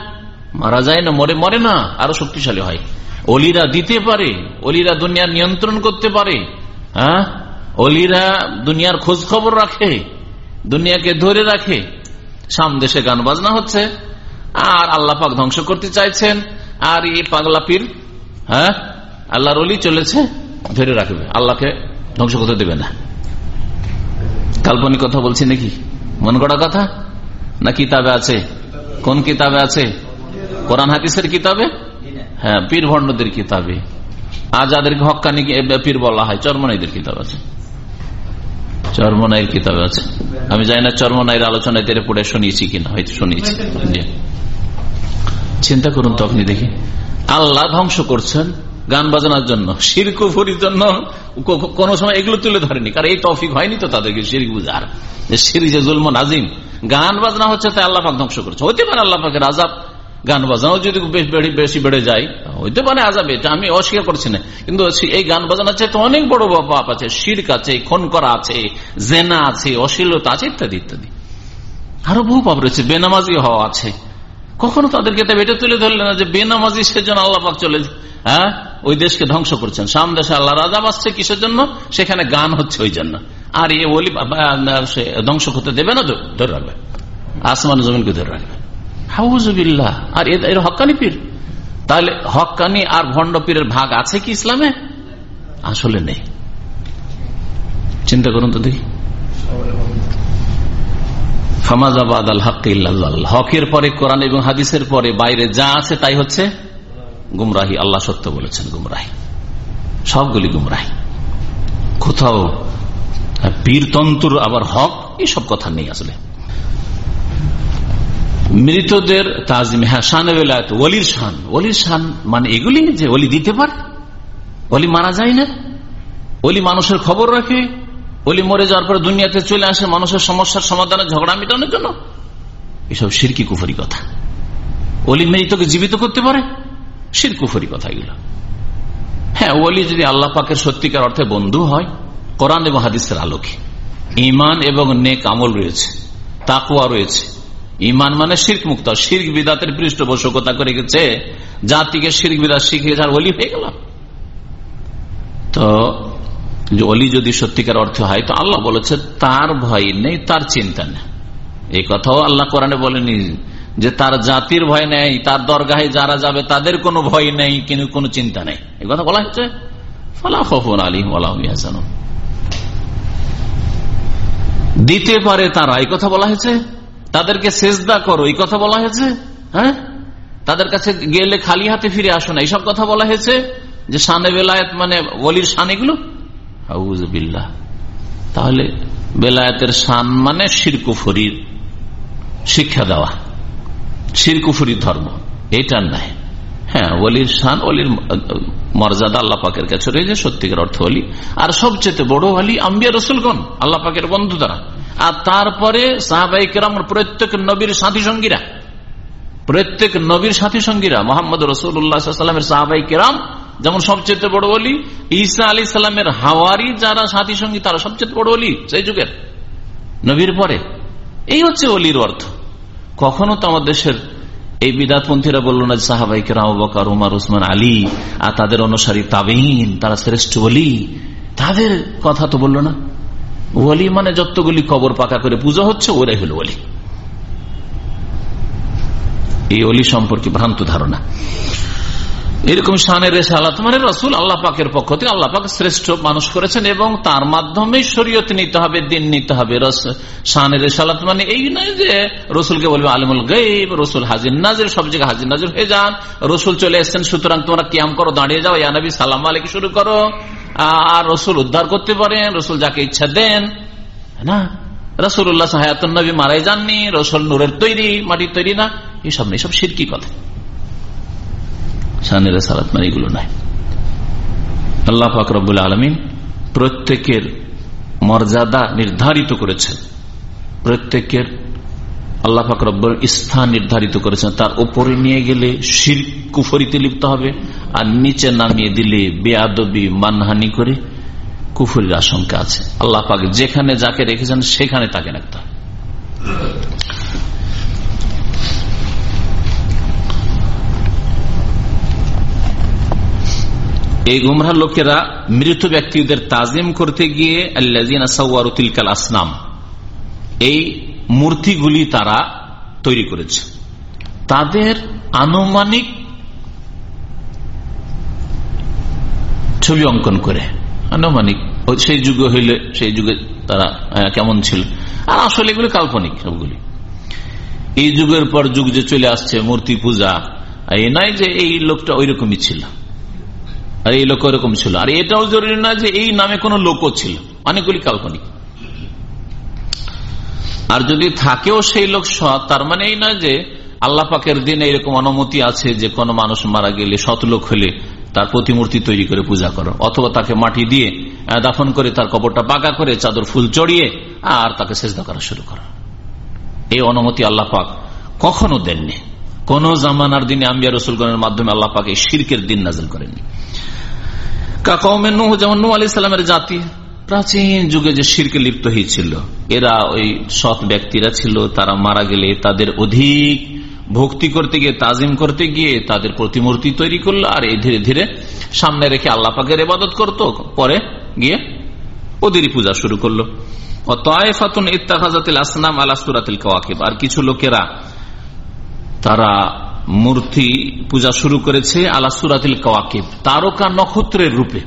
মারা যায় না, মরে মরে না, আরও শক্তিশালী হয়। অলিরা দিতে পারে অলিরা দুনিয়ার নিয়ন্ত্রণ করতে পারে হ্যাঁ? অলিরা দুনিয়ার খোঁজ খবর রাখে, দুনিয়াকে ধরে রাখে। সাম দেশে গান বাজনা হচ্ছে, আর আল্লাহ পাক ধ্বংস করতে চাইছেন, আর এই পাগলা পীর হ্যাঁ? আল্লাহর অলি চলেছে, ধরে রাখবে, আল্লাহকে ধ্বংস করতে দেবে না। কাল্পনিক কথা বলছি নাকি? মন গড়া কথা? না কিতাবে আছে? কোন কিতাবে আছে? কোরআন হাদিসের কিতাবে? হ্যাঁ পীর ভণ্ডদের কিতাবে আজ যাদেরকে হকানি পীর বলা হয়। চরমনাইদের কিতাব আছে। চরমনাইয়ের কিতাব আছে। আমি জানি না চরমনাইয়ের আলোচনায় তেরে পড়ে শুনিয়েছি কিনা, হয়তো শুনিয়েছি। চিন্তা করুন তো আপনি দেখি। আল্লাহ ধ্বংস করছেন গান বাজানোর জন্য শিরকুফুরির জন্য কোন সময় এগুলো তুলে ধরেনি, কারণ এই তফিক হয়নি তো তাদেরকে শির বুঝার। শির যে জুলম নাজিম, গান বাজনা হচ্ছে তাই আল্লাহ পাক ধ্বংস করছে। হতে পারে আল্লাহ পাকের আজাব গান বাজানো যদি বেশি বেড়ে যায়, হইতে পারে আজাব এটা আমি অস্বীকার করছি না। কিন্তু এই গান বাজানোর চাইতে অনেক বড় পাপ আছে, শির্ক আছে খুন করা আছে, জেনা আছে, অশ্লীলতা আছে, ইত্যাদি ইত্যাদি। আরও বহু পাপ রয়েছে, বেনামাজি হওয়া আছে। কখনো তাদেরকে এটা তুলে ধরলেন না যে বেনামাজি সেজন্য আল্লাহ পাক চলে হ্যাঁ? ওই দেশকে ধ্বংস করছেন। সাম দেশে আল্লাহ রাজা বাসছে কিসের জন্য? সেখানে গান হচ্ছে ওই জন্য। আর এ ওলি ধ্বংস করতে দেবে না ধরে রাখবে। আসমান জমিনকে ধরে রাখবে। হাউজবিল্লাহ। আর এর হকানি পীর? তাহলে হকানি আর ভণ্ড পীরের ভাগ আছে কি ইসলামে? আসলে নেই। চিন্তা করুন তো দেখি। ফামাজাবাদ আল হক হকের পরে কোরআন এবং হাদিসের পরে বাইরে যা আছে তাই হচ্ছে? গুমরাহি, আল্লাহ সত্য বলেছেন গুমরাহি। সবগুলি গুমরাহি। কোথাও পীরতন্ত্র আবার হক এইসব কথা নেই আসলে। মৃতদের তাজিম হ্যাঁ শান ওলির শান। ওলির শান মানে এগুলি যে ওলি দিতে পারে। ওলি মারা যায় না। ওলি মানুষের খবর রাখে। ওলি মরে যাওয়ার পরে দুনিয়াতে চলে আসে মানুষের সমস্যার সমাধানে ঝগড়া মেটানোর জন্য। এসব সিরকি কুফরি কথা। অলি মৃতকে জীবিত করতে পারে? শির কুফরি কথা হ্যাঁ ওলি যদি আল্লাহ পাকের সত্যিকার অর্থে বন্ধু হয়, কোরআন এবং হাদিসের আলোকে। ইমান এবং নেক আমল রয়েছে তাকুয়া রয়েছে। ইমান মানে শির্ক মুক্ত, শির্ক বিদাতের পৃষ্ঠপোষকতা করে গেছে, জাতিকে শির্ক বিদাত শিখিয়েছে আর অলি হয়ে গেল তো অলি যদি সত্যিকার অর্থ হয়, তো আল্লাহ বলেছে, তার ভয় নেই, তার চিন্তা নেই। এই কথাও আল্লাহ কোরআনে বলেনি যে তার জাতির ভয় নেই, তার দরগাহে যারা যাবে তাদের কোনো ভয় নেই, কিন্তু কোনো চিন্তা নেই। এই কথা বলা হচ্ছে ফলাফন আলিম আলহাম দিতে পারে তারা, এই কথা বলা হয়েছে? তাদেরকে সেজদা করো, এই কথা বলা হয়েছে? হ্যাঁ? তাদের কাছে গেলে খালি হাতে ফিরে আসো না। এইসব কথা বলা হয়েছে? যে সানে বেলায়ত মানে বলির সান এগুলো? বিল্লাহ। তাহলে বেলায়েতের সান মানে শিরকুফরির শিক্ষা দেওয়া। শিরকুফরির ধর্ম, এটা নাই। হ্যাঁ অলির শান অলির মর্যাদা আল্লাহ পাকের কাছে রয়েছে, সত্যিকার অর্থ অলি আর সবচেয়ে বড় অলি আম্বিয়া রসুলগণ, আল্লাহ পাকের বন্ধু দ্বারা। আর তারপরে সাহাবাই কেরাম প্রত্যেক নবীর সাথী সঙ্গীরা। প্রত্যেক নবীর সাথী সঙ্গীরা, মোহাম্মদ রসুল্লাহামের সাহাবাই কেরাম, যেমন সবচেয়ে বড় অলি ঈসা আলী সাল্লামের হাওয়ারি যারা সাথী সঙ্গী, তারা সবচেয়ে বড় অলি সেই যুগের। নবীর পরে। এই হচ্ছে অলির অর্থ। কখনো তো আমার দেশের এই বিদাতপন্থীরা বলল না সাহাবাই কেরাম উমার, উসমান, আলী, আর তাদের অনুসারী তাবিন তারা শ্রেষ্ঠ বলি তাদের কথা তো বলল না। ওলি মানে যতগুলি কবর পাকা করে পুজো হচ্ছে, ওরাই হলো ওলি। এই অলি সম্পর্কে ভ্রান্ত ধারণা। এরকম শানের রেসালাত। মানে রসুল আল্লাহ পাকের পক্ষ থেকে আল্লাহ পাক শ্রেষ্ঠ মানুষ করেছেন এবং তার মাধ্যমে শরীয়ত নিতে হবে, দিন নিতে হবে। শানের রেসালাত মানে এই নয় যে রসুলকে বলবে আলিমুল গেব রসুল হাজির নাজির, সব জায়গায় হাজির নাজির হয়ে যান, রসুল চলে এসছেন, সুতরাং তোমরা কিয়াম করো, দাঁড়িয়ে যাও ইয়ানবী সালাম আলিক শুরু করো। আর রসুল উদ্ধার করতে পারেন, রসুল যাকে ইচ্ছা দেন। না? রসুল্লাহ হায়াতুল নবী মারাই যাননি, রসুল নূরের তৈরি, মাটির তৈরি না। এসব নেই সব সিরকি কথা। শানের সালাত মানে এগুলো নাই। আল্লাহ ফাকরবুল আলমিন প্রত্যেকের মর্যাদা নির্ধারিত করেছেন। প্রত্যেকের আল্লাহ ফাকরব্বর স্থান নির্ধারিত করেছেন। তার উপরে নিয়ে গেলে শির কুফরিতে লিপ্ত হবে আর নিচে নামিয়ে দিলে বেআবি মানহানি করে কুফরির আশঙ্কা আছে। আল্লাহ পাক যেখানে যাকে রেখেছেন সেখানে তাকে রাখতে এই গুমরা লোকেরা মৃত ব্যক্তিদের তাজিম করতে গিয়ে আল্লাজিনাসাউতিলকাল আসনাম। এই মূর্তিগুলি তারা তৈরি করেছে। তাদের আনুমানিক ছবি অঙ্কন করে। আনুমানিক সেই যুগে হইলে সেই যুগে তারা কেমন ছিল? আর আসলে এগুলি কাল্পনিক সবগুলি। এই যুগের পর যুগ যে চলে আসছে, মূর্তি পূজা এই নয় যে এই লোকটা ওই রকমই ছিল। আর এই লোক এরকম ছিল। আর এটাও জরুরি না যে এই নামে কোন লোকও ছিল। অনেকগুলি কাল্পনিক। আর যদি থাকেও সেই লোক সৎ, তার মানে এই নয় যে আল্লাহ পাকের দিনে এরকম অনুমতি আছে যে কোন মানুষ মারা গেলে সৎ লোক হলে তার প্রতিমূর্তি তৈরি করে পূজা করো। অথবা তাকে মাটি দিয়ে দাফন করে তার কবরটা পাকা করে চাদর ফুল চড়িয়ে আর তাকে চেষ্টা করা শুরু করো। এই অনুমতি আল্লাহ পাক কখনো দেননি। কোন জামানার দিনে আম্বিয়া রসুলগণের মাধ্যমে আল্লাহ পাক এই শির্কের দিন নাজল করেননি। কাকাউমের নুহ, যেমন নু আলি সাল্লামের জাতি, প্রাচীন যুগে যে শিরকে লিপ্ত হয়েছিল, এরা ওই সৎ ব্যক্তিরা ছিল, তারা মারা গেলে তাদের অধিক ভক্তি করতে গিয়ে, তাজিম করতে গিয়ে তাদের প্রতিমূর্তি তৈরি করল, আর এই ধীরে ধীরে সামনে রেখে আল্লাহ পাকের এবাদত করত। পরে গিয়ে ওদেরই পূজা শুরু করল। আসনাম আলা সুরাতিল কওয়াকিব। আর কিছু লোকেরা তারা মূর্তি পূজা শুরু করেছে আলা সুরাতিল কওয়াকিব, তারকা নক্ষত্রের রূপে।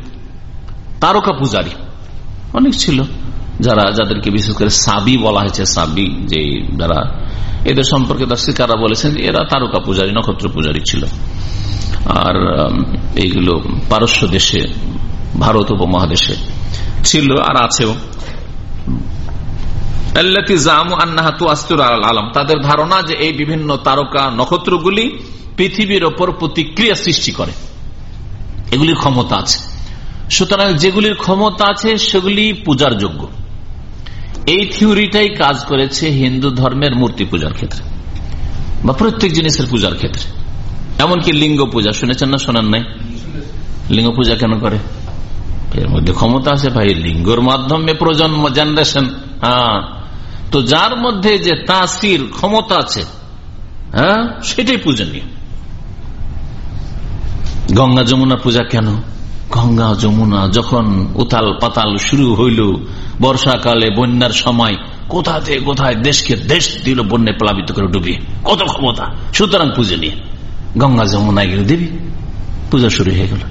তারকা পূজারী। অনেক ছিল যারা, যাদেরকে বিশেষ করে সাবি বলা হয়েছে, সাবি, যে যারা এদের সম্পর্কে শিকারা বলেছেন, এরা তারকা পূজারী, নক্ষত্র পূজারী ছিল। আর এইগুলো পারস্য দেশে, ভারত উপমহাদেশে ছিল আর আছেও আলম। তাদের ধারণা যে এই বিভিন্ন তারকা নক্ষত্রগুলি পৃথিবীর ওপর প্রতিক্রিয়া সৃষ্টি করে। এগুলির ক্ষমতা আছে। সুতরাং যেগুলির ক্ষমতা আছে, সেগুলি পূজার যোগ্য। এই থিওরিটাই কাজ করেছে হিন্দু ধর্মের মূর্তি পূজার ক্ষেত্রে বা প্রত্যেক জিনিসের পূজার ক্ষেত্রে। এমনকি লিঙ্গ পূজা, শুনেছেন না, শোনান নাই? লিঙ্গ পূজা কেন করে? এর মধ্যে ক্ষমতা আছে ভাই, লিঙ্গর মাধ্যমে প্রজন্ম জেনারেশন হ্যাঁ। তো যার মধ্যে যে তাসির ক্ষমতা আছে হ্যাঁ সেটাই পূজনীয়। গঙ্গা যমুনা পূজা কেন? গঙ্গা যমুনা যখন উতাল পাতাল শুরু হইল, বর্ষাকালে, বন্যার সময়, কোথা থেকে কোথায় দেশকে দেশ দিল বন্যে প্লাবিত করে ডুবিয়ে কত ক্ষমতা, সুতরাং পুজো নিয়ে গঙ্গা যমুনায় গেলে দেবী, পূজা শুরু হয়ে গেল।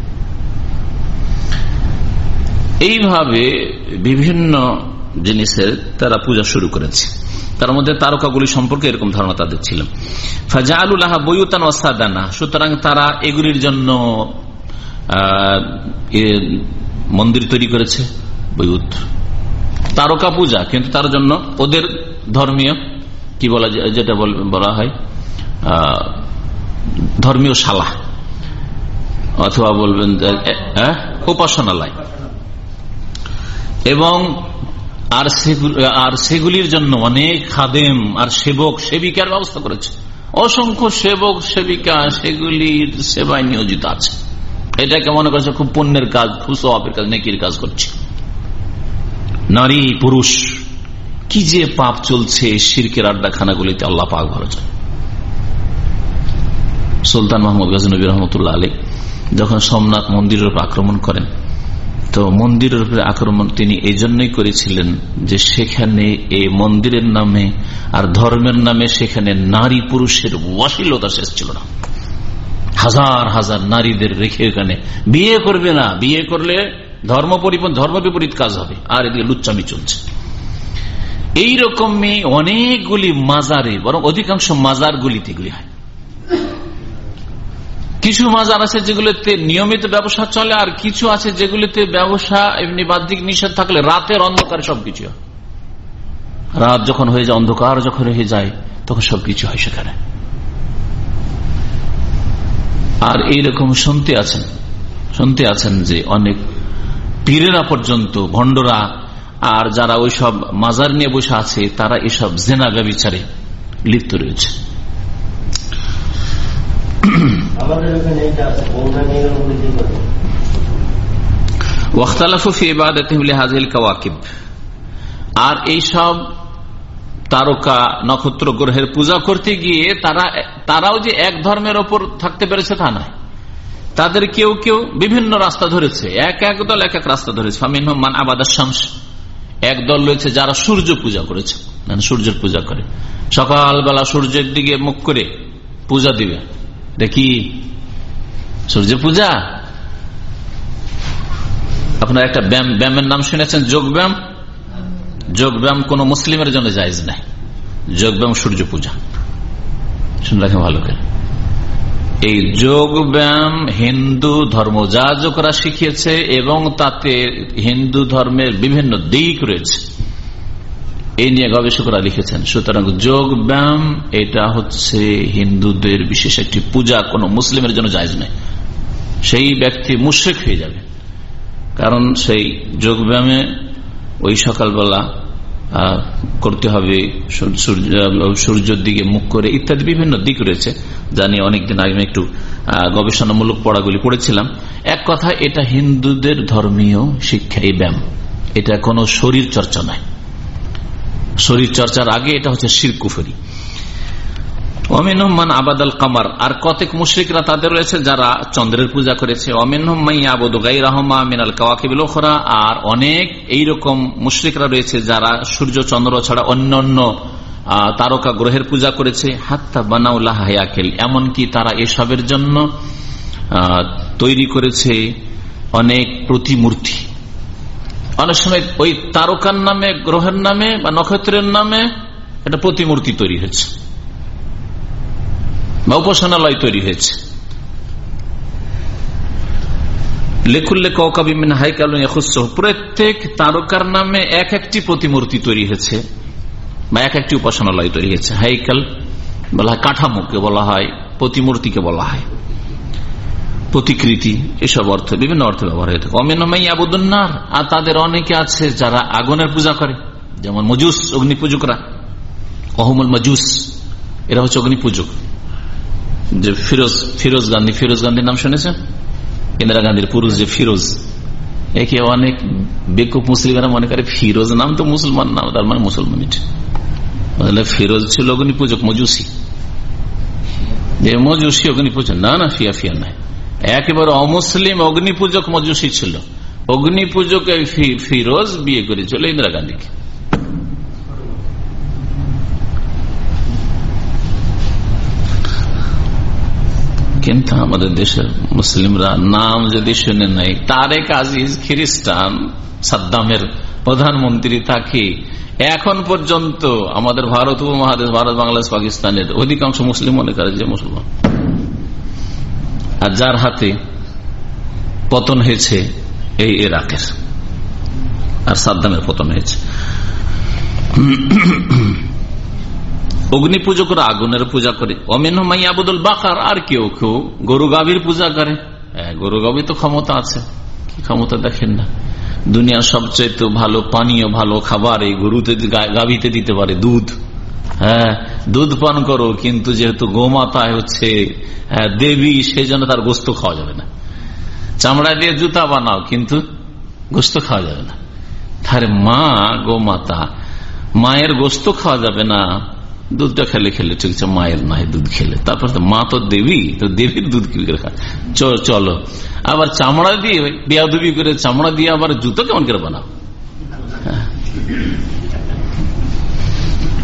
এইভাবে বিভিন্ন জিনিসের তারা পূজা শুরু করেছে। তার মধ্যে তারকাগুলি সম্পর্কে এরকম ধারণা তাদের ছিল। ফাজা আলুল্লাহ বইউতান ওয়াসাদানা সুতরাং তারা এগুলির জন্য মন্দির তৈরি করেছে বৈউত তারকা পূজা, কিন্তু তার জন্য ওদের ধর্মীয়, কি বলা যেটা বলা হয় ধর্মীয় শালা। অথবা বলবেন উপাসনালয়। এবং আর আর সেগুলির জন্য অনেক খাদেম আর সেবক, সেবিকার ব্যবস্থা করেছে। অসংখ্য সেবক, সেবিকা, সেগুলির সেবায় নিয়োজিত আছে। এটাকে মনে করছে খুব পুণ্যের কাজ, খুব স্বভাবের কাজ, নেকির কাজ করছে। নারী, পুরুষ, কি যে পাপ চলছে শিরকের আড্ডাখানাগুলিতে আল্লাহ পাক ভালো চান সুলতান মাহমুদ গাজনবী রহমতুল্লাহ আলী যখন সোমনাথ মন্দিরের উপর আক্রমণ করেন তো মন্দিরের উপরে আক্রমণ তিনি এই জন্যই করেছিলেন যে সেখানে এই মন্দিরের নামে আর ধর্মের নামে সেখানে নারী পুরুষের ওয়াসিলতা শেষ ছিল না। হাজার হাজার নারীদের রেখে এখানে বিয়ে করবে না। বিয়ে করলে ধর্ম ধর্ম বিপরীত কাজ হবে, আর এদিকে লুচ্চামি চলছে। এইরকমই অনেকগুলি মাজারে, বরং অধিকাংশ মাজার গুলিতে এগুলি হয়। কিছু মাজার আছে যেগুলোতে নিয়মিত ব্যবসা চলে আর কিছু আছে যেগুলিতে ব্যবসা এমনি বাহ্যিক নিষেধ থাকলে রাতের অন্ধকারে সবকিছু রাত যখন হয়ে যায়, অন্ধকার যখন হয়ে যায়, তখন সবকিছু হয় সেখানে। আর এইরকম শুনতে আছেন শুনতে আছেন যে অনেক পীরেরা পর্যন্ত, ভণ্ডরা আর যারা ওইসব মাজার নিয়ে বসে আছে, তারা এসব জেনাগা বিচারে লিপ্ত রয়েছে। আর এইসব তারকা, নক্ষত্র গ্রহের পূজা করতে গিয়ে তারা, তারাও যে এক ধর্মের ওপর থাকতে পেরেছে তা নয়। তাদের কেউ কেউ বিভিন্ন রাস্তা ধরেছে। এক এক দল এক এক রাস্তা ধরেছে। মান আবাদার এক দল রয়েছে যারা সূর্য পূজা করেছে মানে সূর্যের পূজা করে। সকালবেলা সূর্যের দিকে মুখ করে পূজা দিবে। দেখি সূর্য পূজা। আপনার একটা ব্যায়াম, ব্যায়ামের নাম শুনেছেন? যোগ ব্যায়াম? যোগ ব্যায়াম কোন মুসলিমের জন্য জায়জ নাই। যোগ ব্যায়াম সূর্য পূজা। শুনে রাখেন ভালো করে। এই যোগ ব্যায়াম হিন্দু ধর্ম ধর্মযাজকরা শিখিয়েছে এবং তাতে হিন্দু ধর্মের বিভিন্ন দিক রয়েছে। এই নিয়ে গবেষকরা লিখেছেন, সুতরাং যোগ ব্যায়াম, এটা হচ্ছে হিন্দুদের বিশেষ একটি পূজা, কোন মুসলিমের জন্য জায়জ নেই সেই ব্যক্তি মুশ্রেক হয়ে যাবে। কারণ সেই যোগ ব্যায়ামে ওই সকালবেলা করতে হবে সূর্যের দিকে মুখ করে ইত্যাদি বিভিন্ন দিক রয়েছে, যা নিয়ে অনেকদিন আগে একটু গবেষণামূলক পড়াগুলি পড়েছিলাম। এক কথা এটা হিন্দুদের ধর্মীয় শিক্ষা, এই ব্যায়াম। এটা কোনো শরীর চর্চা নয়। শরীর চর্চার আগে এটা হচ্ছে শিরকুফরি অমিনহমান আবাদ আল কামার। আর কতক মুশ্রিকরা তাদের রয়েছে যারা চন্দ্রের পূজা করেছে। আর অনেক এইরকম মুশ্রিকরা রয়েছে যারা সূর্য, চন্দ্র ছাড়া অন্য অন্য তারকা গ্রহের পূজা করেছে। হাত্তা বানাউল্লাহ হায়াকেল। এমনকি তারা এসবের জন্য তৈরি করেছে অনেক প্রতিমূর্তি। অনেক সময় ওই তারকার নামে, গ্রহের নামে বা নক্ষত্রের নামে একটা প্রতিমূর্তি তৈরি হয়েছে। বা উপাসনালয় তৈরি হয়েছে। লেখুল্লে প্রত্যেক তারকার নামে এক একটি প্রতিমূর্তি তৈরি হয়েছে বা এক একটি উপাসনালয় তৈরি হয়েছে। হাইকাল বলা হয়, কাঠামোকে বলা হয়, প্রতিমূর্তিকে বলা হয়। প্রতিকৃতি, এসব অর্থ, বিভিন্ন অর্থে ব্যবহার হয়ে থাকে। অমিনমাই আবুদুন্নার, আর তাদের অনেকে আছে যারা আগুনের পূজা করে, যেমন মজুস অগ্নি পূজকরা অহমুল মজুস, এরা হচ্ছে অগ্নি পূজক যে ফিরোজ ফিরোজ গান্ধী, ফিরোজ গান্ধীর নাম শুনেছেন? ইন্দিরা গান্ধীর পুরুষ যে ফিরোজ। একে অনেক বেকুব মুসলিমেরা মনে করে, ফিরোজ নাম তো মুসলমান নাম, তার মানে মুসলমান ফিরোজ ছিল অগ্নি পূজক মজুসি মজুসি অগ্নি পূজক না না, ফিয়া ফিয়া নাই। একেবারে অমুসলিম অগ্নি পূজক মজুসি ছিল। অগ্নি পূজক ফিরোজ বিয়ে করেছিল ইন্দিরা গান্ধীকে। কিন্তু আমাদের দেশের মুসলিমরা নাম যদি শুনে নাই তারেক আজিজ খ্রিস্টান সাদ্দামের প্রধানমন্ত্রী তাকে এখন পর্যন্ত আমাদের ভারত উপমহাদেশ, ভারত, বাংলাদেশ, পাকিস্তানের অধিকাংশ মুসলিম মনে করে যে মুসলমান। আর যার হাতে পতন হয়েছে এই এরাকের আর সাদ্দামের পতন হয়েছে। অগ্নি পূজকরা আগুনের পূজা করে। অমিন আবুদুল বাকার আর কেউ কেউ গরু গাভীর পূজা করে। হ্যাঁ, গরু গাভী তো ক্ষমতা আছে। কি ক্ষমতা দেখেন না। দুনিয়ার সবচেয়ে তো ভালো পানীয় ভালো খাবার এই গরুতে গাভীতে দিতে পারে দুধ। হ্যাঁ দুধ পান করো কিন্তু যেহেতু গোমাতা হচ্ছে হ্যাঁ, দেবী সেই জন্য তার গোস্ত খাওয়া যাবে না। চামড়া দিয়ে জুতা বানাও কিন্তু গোস্ত খাওয়া যাবে না। তার মা গোমাতা মায়ের গোস্ত খাওয়া যাবে না। দুধটা খেলে খেলে আছে মায়ের নাই দুধ খেলে। তারপর তো মা তো দেবী তো দেবীর দুধ কি করে চলো। আবার চামড়া দিয়ে বেয়াদুবি করে চামড়া দিয়ে আবার জুতো কেমন করে বানাও? হ্যাঁ।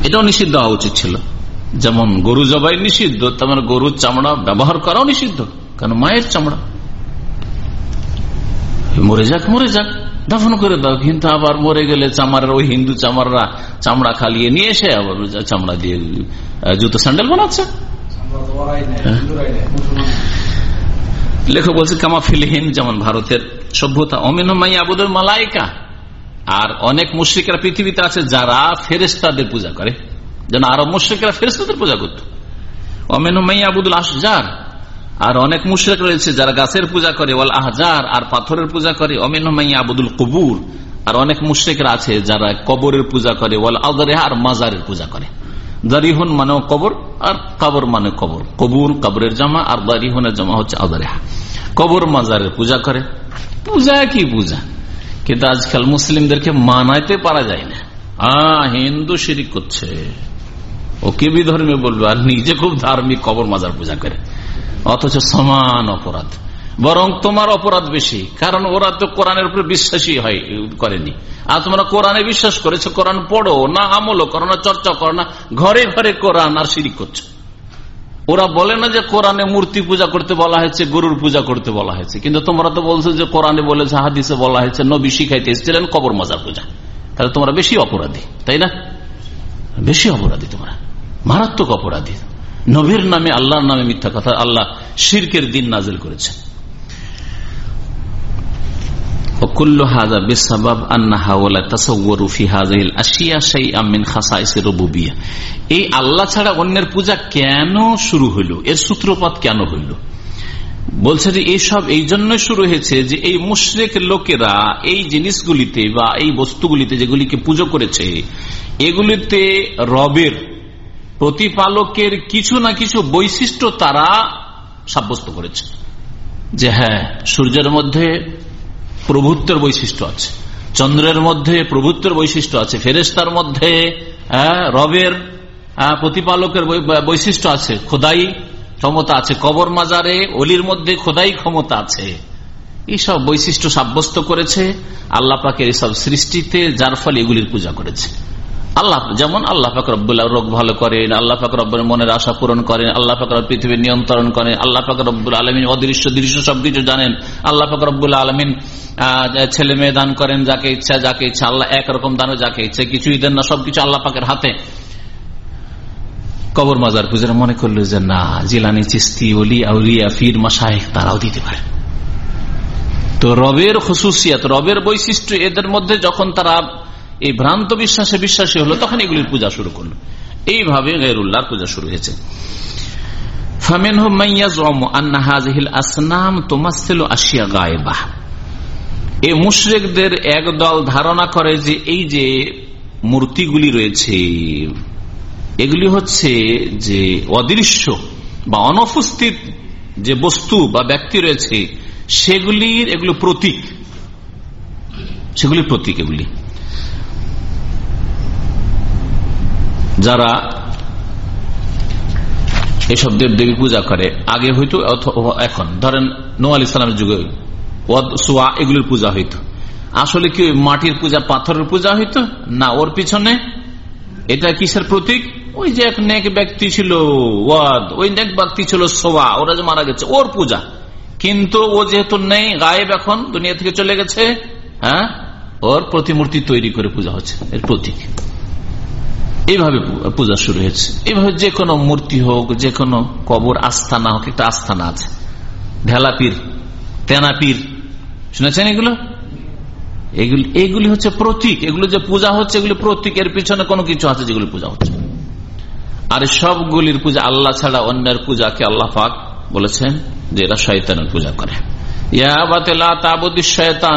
এটাও নিষিদ্ধ হওয়া উচিত ছিল। যেমন গরু জবাই নিষিদ্ধ, তেমন গরুর চামড়া ব্যবহার করাও নিষিদ্ধ কারণ মায়ের চামড়া? মরে যাক মরে যাক, দাফন করে দাও, কিন্তু আবার মরে গেলে চামারের ওই হিন্দু চামাররা চামড়া খালিয়ে নিয়ে এসে আবার চামড়া দিয়ে জুতো স্যান্ডেল বানাচ্ছে। লেখক বলছে, কামা ফিলহীন, যেমন ভারতের সভ্যতা অমিনমাই আবুদুল মালাইকা। আর অনেক মুশ্রিকরা পৃথিবীতে আছে যারা ফেরেস্তাদের পূজা করে। যেন আরব মুশ্রিকরা ফেরেস্তাদের পূজা করত। অমিনমাই আবুদুল আসজার আর অনেক মুশ্রেক রয়েছে যারা গাছের পূজা করে, ওয়াল আহজার, আর পাথরের পূজা করে অমিনমাইয়া আবুদুল কবুর, আর অনেক মুশ্রেকরা আছে যারা কবরের পূজা করে, ওয়াল আদরেহা, আর মাজারের পূজা করে। দারিহন মানেও কবর, আর কবর মানে কবর। কবুর কবরের জামা, আর দারিহনের জামা হচ্ছে আদরেহা। কবর মাজারের পূজা করে। পূজা কি পূজা? কিন্তু আজকাল মুসলিমদেরকে মানাইতে পারা যায় না। হিন্দু শিরিক করছে। ওকে বিধর্মী বলবে? আর নিজে খুব ধার্মিক কবর মাজার পূজা করে। অথচ সমান অপরাধ। বরং তোমার অপরাধ বেশি। কারণ ওরা তো কোরআনের উপরে বিশ্বাসী হয়, করেনি। আর তোমরা কোরআনে বিশ্বাস করেছ, কোরআন পড়ো, না আমলও করো, না চর্চা করো, না ঘরে ঘরে কোরআন আর সিঁড়ি করছ। ওরা বলে না যে কোরআনে মূর্তি পূজা করতে বলা হয়েছে, গরুর পূজা করতে বলা হয়েছে। কিন্তু তোমরা তো বলছো যে কোরআনে বলেছে, হাদিসে বলা হয়েছে, নবী শিখাইতে এসেছিলেন কবর মজার পূজা। তাহলে তোমরা বেশি অপরাধী, তাই না? বেশি অপরাধী তোমরা। মারাত্মক অপরাধী। নবীর নামে, আল্লাহর নামে মিথ্যা কথা আল্লাহ শিরকের দিন নাজিল করেছে এই আল্লাহ ছাড়া অন্যের পূজা কেন শুরু হইল? এর সূত্রপাত কেন হইল? বলছে যে এইসব এই জন্য শুরু হয়েছে যে এই মুশ্রেক লোকেরা এই জিনিসগুলিতে বা এই বস্তুগুলিতে যেগুলিকে পুজো করেছে, এগুলিতে রবের প্রতিপালকের কিছু না কিছু বৈশিষ্ট্য তারা সাব্যস্ত করেছে। যে হ্যাঁ সূর্যের মধ্যে প্রভুত্বের বৈশিষ্ট্য আছে, চন্দ্রের মধ্যে প্রভুত্বের বৈশিষ্ট্য আছে ফেরেস্তার মধ্যে রবের প্রতিপালকের বৈশিষ্ট্য আছে, খোদাই ক্ষমতা আছে, কবর মাজারে, অলির মধ্যে খোদাই ক্ষমতা আছে। এইসব বৈশিষ্ট্য সাব্যস্ত করেছে, আল্লাহ পাকের এইসব সৃষ্টিতে, যার ফলে এগুলির পূজা করেছে। আল্লাহ যেমন আল্লাহ ফাকর রব্বুল্লাহ রোগ ভালো করেন, আল্লাহ ফাকর রব্বুল মনের আশা পূরণ করেন, আল্লাহ ফাকর পৃথিবীর নিয়ন্ত্রণ করেন, আল্লাহ ফাকর রব্বুল আলমিন অদৃশ্য দৃশ্য সবকিছু জানেন, আল্লাহ ফাকর রব্বুল আলমিন ছেলে মেয়ে দান করেন যাকে ইচ্ছা যাকে ইচ্ছা, আল্লাহ একরকম দানও যাকে ইচ্ছা, কিছুই দেন না, সবকিছু আল্লাহ পাকের হাতে। কবর মাজার পুজোর মনে করল যে না, জিলানি চিস্তি অলি আউলিয়া ফির মাসাহেক তারাও দিতে পারে। তো রবের খুশুসিয়াত রবের বৈশিষ্ট্য এদের মধ্যে যখন তারা এই ভ্রান্ত বিশ্বাসে বিশ্বাসী হলো, তখন এগুলির পূজা শুরু করল। এইভাবে গেরুল্লাহর পূজা শুরু হয়েছে। একদল ধারণা করে যে এই যে মূর্তিগুলি রয়েছে, এগুলি হচ্ছে যে অদৃশ্য বা অনুপস্থিত যে বস্তু বা ব্যক্তি রয়েছে, সেগুলির এগুলো প্রতীক। সেগুলির প্রতীক এগুলি। যারা এসব দেব দেবী পূজা করে, আগে হইতো এখন। ধরেন নোয়াল ইসলামের যুগে এগুলির পূজা হইতো। আসলে কি মাটির পূজা, পাথরের পূজা হইতো? না, ওর পিছনে এটা কিসের প্রতীক? ওই যে এক নেক ব্যক্তি ছিল ওয়াদ, ওই নেক ব্যক্তি ছিল সোয়া, ওরা যে মারা গেছে, ওর পূজা। কিন্তু ও যেহেতু নেই, গায়েব এখন, দুনিয়া থেকে চলে গেছে হ্যাঁ? ওর প্রতিমূর্তি তৈরি করে পূজা হচ্ছে, এর প্রতীক। এইভাবে পূজা শুরু হয়েছে। এইভাবে যে কোনো মূর্তি হোক, যে কোনো কবর আস্থানা হোক, একটা আস্থানা আছে। ঢেলাপীর, তেনাপীর, শুনেছেন এগুলো? এগুলি এগুলি হচ্ছে প্রতীক। এগুলো যে পূজা হচ্ছে, এগুলি প্রতীক। এর পিছনে কোনো কিছু আছে যেগুলি পূজা হচ্ছে। আর সবগুলির পূজা আল্লাহ ছাড়া অন্যের পূজাকে আল্লাহ পাক বলেছেন যে এরা শয়তানের পূজা করে।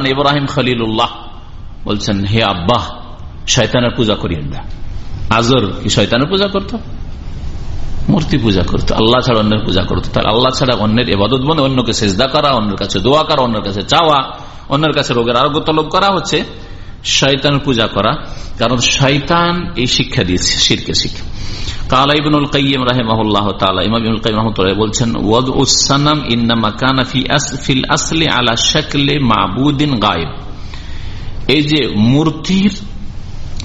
ইব্রাহিম খালিল্লাহ বলছেন, হে আব্বাহ, শয়তানের পূজা করিয়েন না। আজর কি শয়তানের পূজা করত? মূর্তি পূজা করতো, আল্লাহ ছাড়া অন্যের পূজা করতো। তার আল্লাহ ছাড়া অন্যের এবাদত বন্ধ অন্যকে সেজদা করা, অন্যের কাছে দোয়া করা, অন্যের কাছে চাওয়া, অন্যের কাছে রোগের আরোগ্য তলব করা হচ্ছে শয়তান পূজা করা। কারণ শয়তান এই শিক্ষা দিয়েছে শিরকে শিক্ষা। বলছেন আসলি আলা গায়েব। এই যে মূর্তির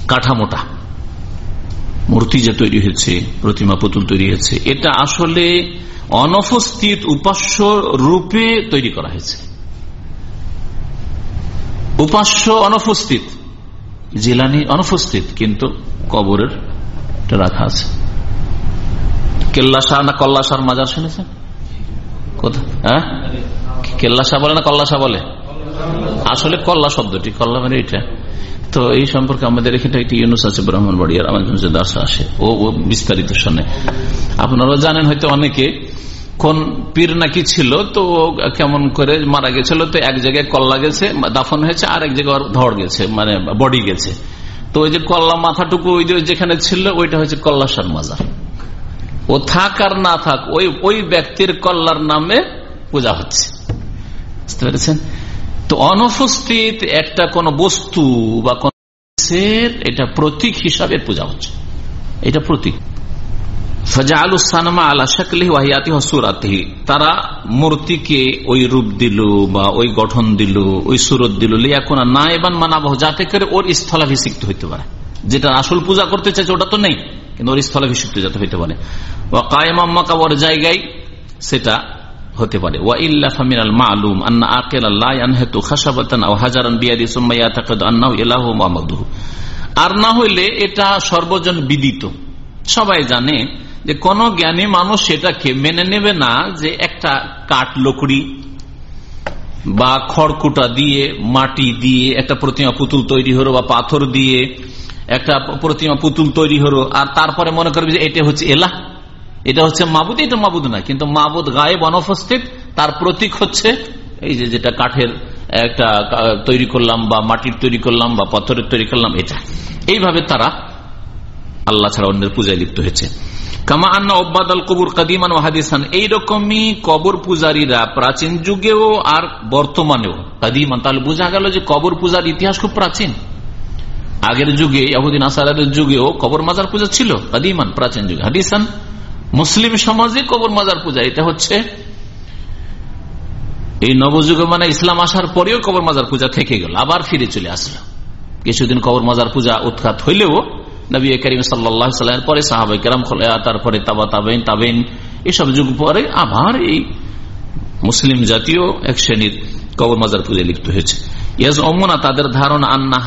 কাঠামোটা মূর্তি যে তৈরি হয়েছে, প্রতিমা পুতুল তৈরি হয়েছে, এটা আসলে অনুপস্থিত উপাস্য রূপে তৈরি করা হয়েছে। উপাস্য অনুপস্থিত জিলানি অনুপস্থিত কিন্তু কবরের রাখা আছে। কেল্লাশাহ না কল্লাশার মাজার শুনেছেন? কোথা হ্যাঁ? কেল্লাশাহ বলে না কল্লাশাহ বলে? আসলে কল্লা শব্দটি, কল্লা মানে এটা। তো এই সম্পর্কে আমাদের এখানে একটি ইউনুস আছে ব্রাহ্মণবাড়িয়ার আমার দাস আসে, ও ও বিস্তারিত শোনে। আপনারা জানেন হয়তো অনেকে, কোন পীর নাকি ছিল, তো কেমন করে মারা গেছিল, তো এক জায়গায় কল্লা গেছে, দাফন হয়েছে, আর এক জায়গায় ধর গেছে মানে বডি গেছে। তো ওই যে কল্লা মাথাটুকু, ওই যেখানে ছিল, ওইটা হচ্ছে কল্লাসার মাজার। ও থাক আর না থাক, ওই ওই ব্যক্তির কল্লার নামে পূজা হচ্ছে। বুঝতে পেরেছেন? তো অনুপস্থিত একটা কোন বস্তু বা কোন এটা প্রতীক হিসাবে পূজা হচ্ছে। এটা প্রতীক। তারা মূর্তিকে ওই রূপ দিল বা ওই গঠন দিল, ওই সুরত দিল। লিয়াকুনা না এবার মানাবহ, যাতে করে ওর স্থলাভিষিক্ত হইতে পারে। যেটা আসল পূজা করতে চাইছে ওটা তো নেই, কিন্তু ওর স্থলাভিষিক্ত যাতে হইতে পারে। ও কায়মাম্মা কাবর জায়গায় সেটা হতে পারে। ওয়া ইল্লা ফামিনাল মালুম আন্না হাজারান মুহাম্মাদুহু। আর না হইলে এটা সর্বজন বিদিত। সবাই জানে যে কোন জ্ঞানী মানুষ সেটাকে মেনে নেবে না যে একটা কাঠ লকড়ি বা খড়কুটা দিয়ে, মাটি দিয়ে, একটা প্রতিমা পুতুল তৈরি হলো বা পাথর দিয়ে, একটা প্রতিমা পুতুল তৈরি হলো, আর তারপরে মনে করবে যে এটা হচ্ছে এলা এটা হচ্ছে মাবুদ, এটা মাবুদ না, কিন্তু মাবুদ গায়েব, অনুপস্থিত, তার প্রতীক হচ্ছে, এই যে যেটা কাঠের একটা তৈরি করলাম বা মাটির তৈরি করলাম বা পাথরের তৈরি করলাম, এটা। এইভাবে তারা আল্লাহ ছাড়া অন্যের পূজায় লিপ্ত হয়েছে। কামা আন্না ওব্বাদ আল কবুর কাদিমান ও হাদিসান, এইরকমই কবর পূজারীরা প্রাচীন যুগেও আর বর্তমানেও, কাদিমান, তাহলে বোঝা গেল যে কবর পূজার ইতিহাস খুব প্রাচীন। আগের যুগে আহুদিন আসারের যুগেও কবর মাজার পূজা ছিল, কাদিমান, প্রাচীন যুগে। হাদিসান মুসলিম সমাজে কবর মাজার পূজা, এটা হচ্ছে এই নবযুগে মানে ইসলাম আসার পরেও কবর মাজার পূজা থেকে গেল, আবার ফিরে চলে আসলো। কিছুদিন কবর মাজার পূজা উৎখাত হইলেও নবী করিম সাল্লামের পরে সাহাবাই কেরাম তারপরে তাবা তাবেন তাবেন এসব যুগ পরে আবার এই মুসলিম জাতীয় এক শ্রেণির কবর মাজার পূজা লিপ্ত হয়েছে। ইয়াজ অমনা তাদের ধারণা আন্না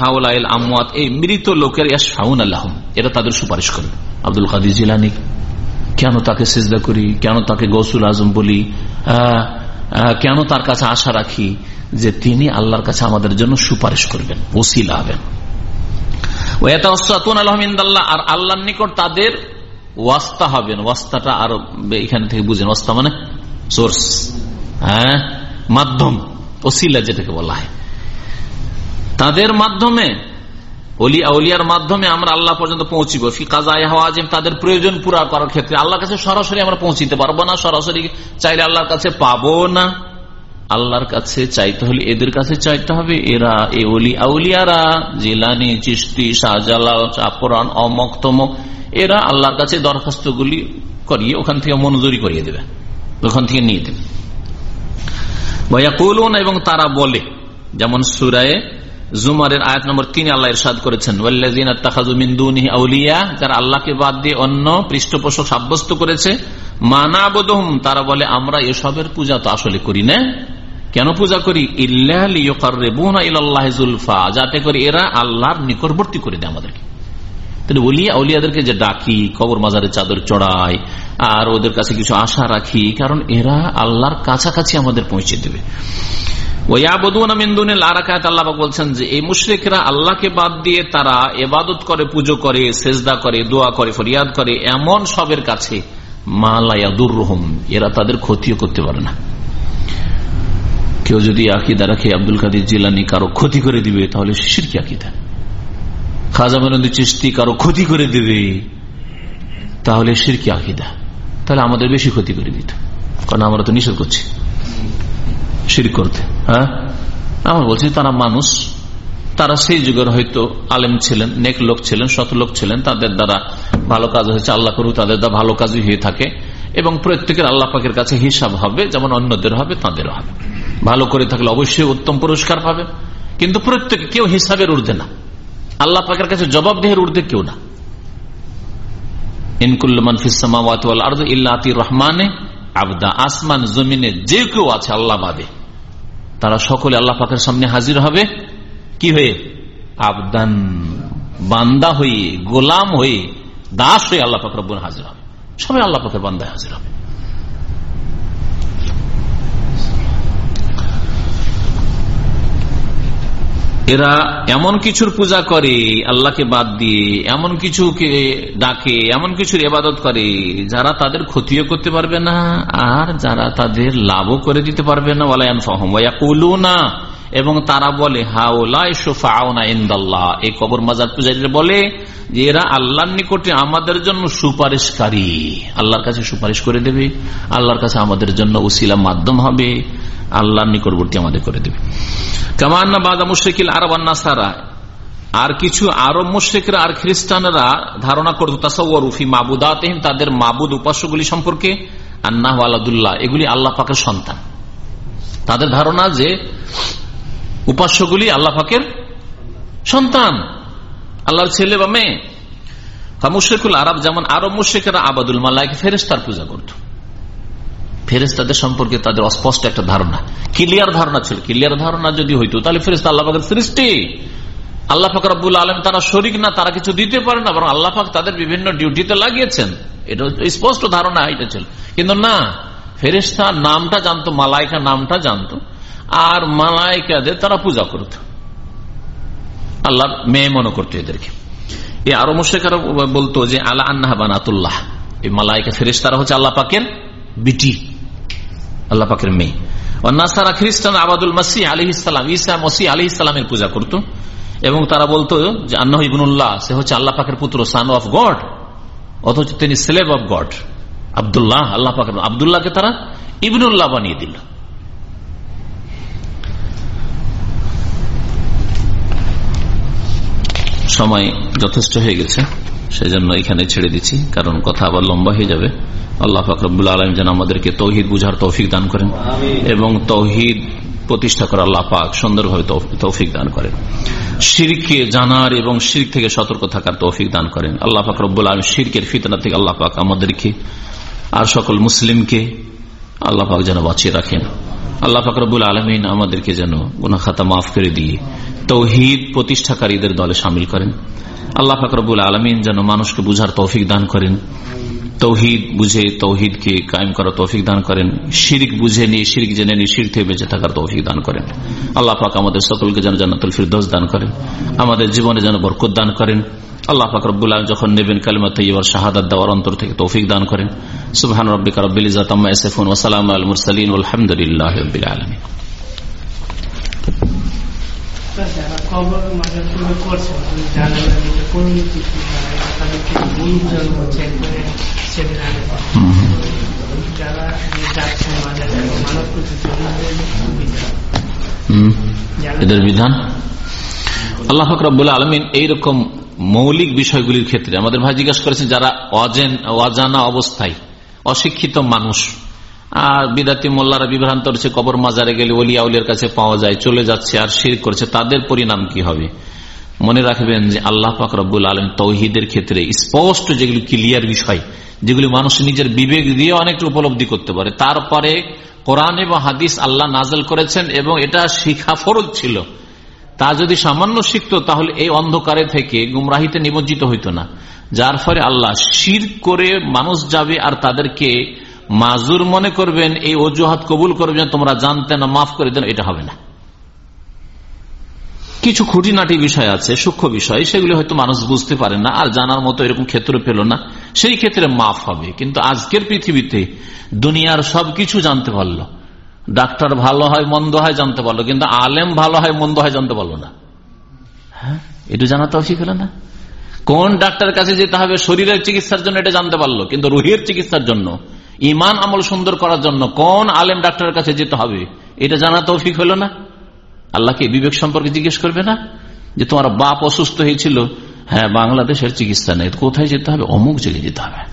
আমওয়াত, এই মৃত লোকের ইয়াস শাহুন আল্লাহম এটা তাদের সুপারিশ করবে। আব্দুল কাদির জিলানি। কেন তাকে সেজদা করি? কেন তাকে গৌসুল আজম বলি? কেন তার কাছে আশা রাখি যে তিনি আল্লাহর কাছে আমাদের জন্য সুপারিশ করবেন, ওসিলা হবেন? আর আল্লাহর নিকট তাদের ওয়াস্তা হবেন। ওয়াস্তাটা আরও এখান থেকে বুঝেন। ওয়াস্তা মানে সোর্স হ্যাঁ? মাধ্যম, ওসিলা যেটাকে বলা হয়। তাদের মাধ্যমে অলিয়ার মাধ্যমে আমরা আল্লাহ পর্যন্ত পৌঁছিব। ফি তাদের প্রয়োজন পুরা করার ক্ষেত্রে। আল্লাহর কাছে সরাসরি আমরা পৌঁছিতে পারব না, সরাসরি চাইলে আল্লাহর কাছে পাবো না। আল্লাহর কাছে চাইতে হলে এদের কাছে চাইতে হবে। এরা, এ অলি আউলিয়ারা, জিলানি চিস্তি শাহজালাল, চাপরান, অমক, তমক, এরা আল্লাহর কাছে করিয়ে ওখান থেকে মঞ্জুরি করিয়ে দেবে, ওখান থেকে নিয়ে দেবে। এবং তারা বলে, যেমন সুরায় জুমারের আয়াত নম্বর তিন আল্লাহ ইরশাদ করেছেন আউলিয়া যারা আল্লাহকে বাদ দিয়ে অন্য পৃষ্ঠপোষক সাব্যস্ত করেছে মানা বোধম তারা বলে, আমরা এসবের পূজা তো আসলে করি না। কেন পূজা করি? ইল্লাহজুলফা যাতে করে এরা আল্লাহর নিকটবর্তী করে দেয় আমাদেরকে। বলিয়া অলিয়াদেরকে যে ডাকি, কবর মাজারে চাদর চড়াই, আর ওদের কাছে কিছু আশা রাখি, কারণ এরা আল্লাহর কাছাকাছি আমাদের পৌঁছে দেবে। কেউ যদি আকিদা রাখে, আব্দুল কাদির জিলানি কারও ক্ষতি করে দিবে, তাহলে সিরকি আকিদা। খাজা মেনন্দি চিস্তি কারও ক্ষতি করে দিবে, তাহলে সিরকি আকিদা। তাহলে আমাদের বেশি ক্ষতি করে দিত, কারণ আমরা তো নিষেধ করছি। শির করতে হ্যাঁ? আমরা বলছি, তারা মানুষ, তারা সেই যুগের হয়তো আলেম ছিলেন, নেক লোক ছিলেন শত লোক ছিলেন, তাদের দ্বারা ভালো কাজ হয়েছে, আল্লাহ করু তাদের দ্বারা ভালো কাজই হয়ে থাকে। এবং প্রত্যেকের আল্লাহ পাকের কাছে হিসাব হবে, যেমন অন্যদের হবে তাদেরও হবে। ভালো করে থাকলে অবশ্যই উত্তম পুরস্কার পাবে। কিন্তু প্রত্যেকে কেউ হিসাবের ঊর্ধ্বে না। আল্লাহ পাকের কাছে জবাবদেহের ঊর্ধ্বে কেউ না। ইনকুল্লমান ফিসামাওয়াত ইল্লা রহমানে আবদা। আসমান, জমিনে যে কেউ আছে, আল্লাহ তারা সকলে আল্লাহ পাকের সামনে হাজির হবে। কি হয়ে? আবদান। বান্দা হয়ে, গোলাম হয়ে, দাস হয়ে আল্লাহ পাক বোন হাজির হবে। সবাই আল্লাহ পাকের বান্দায় হাজির হবে। এরা এমন কিছুর পূজা করে, আল্লাহকে বাদ দিয়ে, এমন কিছুকে ডাকে, এমন কিছুর এবাদত করে, যারা তাদের ক্ষতিও করতে পারবে না, আর যারা তাদের লাভও করে দিতে পারবে না। ওয়ালায়ান না এবং তারা বলে হাওলা এই কবর বলে যে, এরা নিকটে আমাদের জন্য সুপারিশকারী। আল্লাহর কাছে সুপারিশ করে দেবে। আল্লাহর কাছে আমাদের জন্য উসিলা মাধ্যম হবে। আল্লাহর নিকটবর্তী আমাদের করে দেবে। কামান্না বাদা মুশিকিল আরব সারা আর কিছু আরব মুশ্রিকরা আর খ্রিস্টানরা ধারণা করতো তাসাউরুফি মাবুদাতহিম, তাদের মাবুদ উপাস্যগুলি সম্পর্কে, আন্নাহ আলাদুল্লাহ, এগুলি আল্লাহ পাকের সন্তান। তাদের ধারণা যে উপাস্যগুলি আল্লাহ পাকের সন্তান, আল্লাহর ছেলে বা মেয়ে। মুশেকুল আরব, যেমন আরব মুশেকেরা আবাদুল মাল্লাহকে ফেরেস্তার পূজা করত। ফেরেস্তাদের সম্পর্কে তাদের অস্পষ্ট একটা ধারণা। ক্লিয়ার ধারণা ছিল। ক্লিয়ার ধারণা যদি হইতো, তাহলে ফেরেস্তা আল্লাহ সৃষ্টি। আল্লাহ পাক রব্বুল আলম তারা শরিক না, তারা কিছু দিতে পারে না, বরং আল্লাহ তাদের বিভিন্ন ডিউটিতে লাগিয়েছেন। এটা স্পষ্ট ধারণা, এটা ছিল। কিন্তু না ফেরেস্তা নামটা জানতো, মালাইকা নামটা জানতো, আর মালাইকাদের তারা পূজা করত। আল্লাহ মেয়ে মনে করতো এদেরকে। এই আরও মুশেকার বলতো যে আল্লাহ আন্না বানাতুল্লাহ। এই মালাইকা ফেরেস্তারা হচ্ছে আল্লাহ পাকের বিটি। আল্লাহ পাকের মেয়ে। নাসারা খ্রিস্টান আবাদুল মাসি আলি ইসলাম ইসা মসি আলি ইসলামের পূজা করত। এবং তারা বলতো যে আন্না ইবনুল্লাহ, সে হচ্ছে আল্লাহ পাকের পুত্র সান অফ গড অথচ তিনি স্লেভ অফ গড আবদুল্লাহ, আল্লাহ পাকের আবদুল্লাহকে তারা ইবনুল্লাহ বানিয়ে দিল। সময় যথেষ্ট হয়ে গেছে, সেজন্য এখানে ছেড়ে দিচ্ছি, কারণ কথা আবার লম্বা হয়ে যাবে। আল্লাহ ফাকরুল আলম যেন আমাদেরকে তৌহিদ বুঝার তৌফিক দান করেন এবং তৌহিদ প্রতিষ্ঠা করা আল্লাহ পাক সুন্দরভাবে তৌফিক দান করেন। শিরকে জানার এবং শির থেকে সতর্ক থাকার তৌফিক দান করেন। আল্লাহ পাক রব্বুল আলম শিরকের ফিতনা থেকে আল্লাহ পাক আমাদেরকে আর সকল মুসলিমকে আল্লাহ পাক যেন বাঁচিয়ে রাখেন। আল্লাহ ফাকরবুল আলমিন আমাদেরকে যেন গুনা খাতা মাফ করে দিয়ে তৌহিদ প্রতিষ্ঠাকারীদের দলে সামিল করেন। আল্লাহ ফাকরবুল আলমিন যেন মানুষকে বুঝার তৌফিক দান করেন। তৌহিদ বুঝে তৌহিদকে কায়েম করার তৌফিক দান করেন। শিরিক বুঝে নিয়ে, শিরিক জেনে নিয়ে, শির থেকে বেঁচে থাকার তৌফিক দান করেন। আল্লাহ পাক আমাদের সকলকে যেন জান্নাতুল ফিরদোস দান করেন। আমাদের জীবনে যেন বরকত দান করেন। আল্লাহ পাক রব্বুল আলম যখন নেবেন কালিমা তৈবার শাহাদাত দেওয়ার অন্তর থেকে তৌফিক দান করেন। সুবহান রব্বিকা রব্বিল ইজাত আম্মা ইয়াসিফুন ওয়া সালামু আলাল মুরসালিন। আলহামদুলিল্লাহি রাব্বিল আলামিন। এদের বিধান? আল্লাহ ফকরাবুল আলমিন এইরকম মৌলিক বিষয়গুলির ক্ষেত্রে আমাদের ভাই জিজ্ঞাসা করেছেন, যারা অজেন অবস্থায় অশিক্ষিত মানুষ আর বিদাতি মোল্লারা বিভ্রান্ত হচ্ছে কবর মাজারে গেলে অলিয়া উলিয়ার কাছে পাওয়া যায়, চলে যাচ্ছে আর শির করছে। তাদের পরিণাম কি হবে? মনে রাখবেন যে আল্লাহ পাক রব্বুল আলম তৌহিদের ক্ষেত্রে স্পষ্ট যেগুলি ক্লিয়ার বিষয়, যেগুলি মানুষ নিজের বিবেক দিয়ে অনেকটা উপলব্ধি করতে পারে। তারপরে কোরআন এবং হাদিস আল্লাহ নাজল করেছেন এবং এটা শিখা ফরজ ছিল। তা যদি সামান্য শিখত, তাহলে এই অন্ধকারে থেকে গুমরাহিতে নিমজ্জিত হইত না। যার ফলে আল্লাহ শির করে মানুষ যাবে আর তাদেরকে মাজুর মনে করবেন, এই অজুহাত কবুল করবেন তোমরা জানতে না, মাফ করে দেন, এটা হবে না। কিছু খুঁটিনাটি বিষয় আছে, সূক্ষ্ম বিষয়, সেগুলি হয়তো মানুষ বুঝতে পারে না, আর জানার মতো এরকম ক্ষেত্র পেল না। সেই ক্ষেত্রে মাফ হবে, কিন্তু আজকের পৃথিবীতে দুনিয়ার সবকিছু জানতে পারল। ডাক্তার ভালো হয়, মন্দ হয়, জানতে পারল, কিন্তু আলেম ভালো হয়, মন্দ হয়, জানতে পারল না। হ্যাঁ? এটা জানা তৌফিক হলো না? কোন ডাক্তারের কাছে যেতে হবে? শরীরের চিকিৎসার জন্য এটা জানতে পারল, কিন্তু রুহের চিকিৎসার জন্য ইমান আমল সুন্দর করার জন্য কোন আলেম ডাক্তারের কাছে যেতে হবে? এটা জানা তৌফিক হলো না? আল্লাহকে বিবেক সম্পর্কে জিজ্ঞেস করবে না? যে তোমার বাপ অসুস্থ হয়েছিল হ্যাঁ বাংলাদেশের চিকিৎসা নেই, কোথায় যেতে হবে? অমুক জেগে যেতে হবে।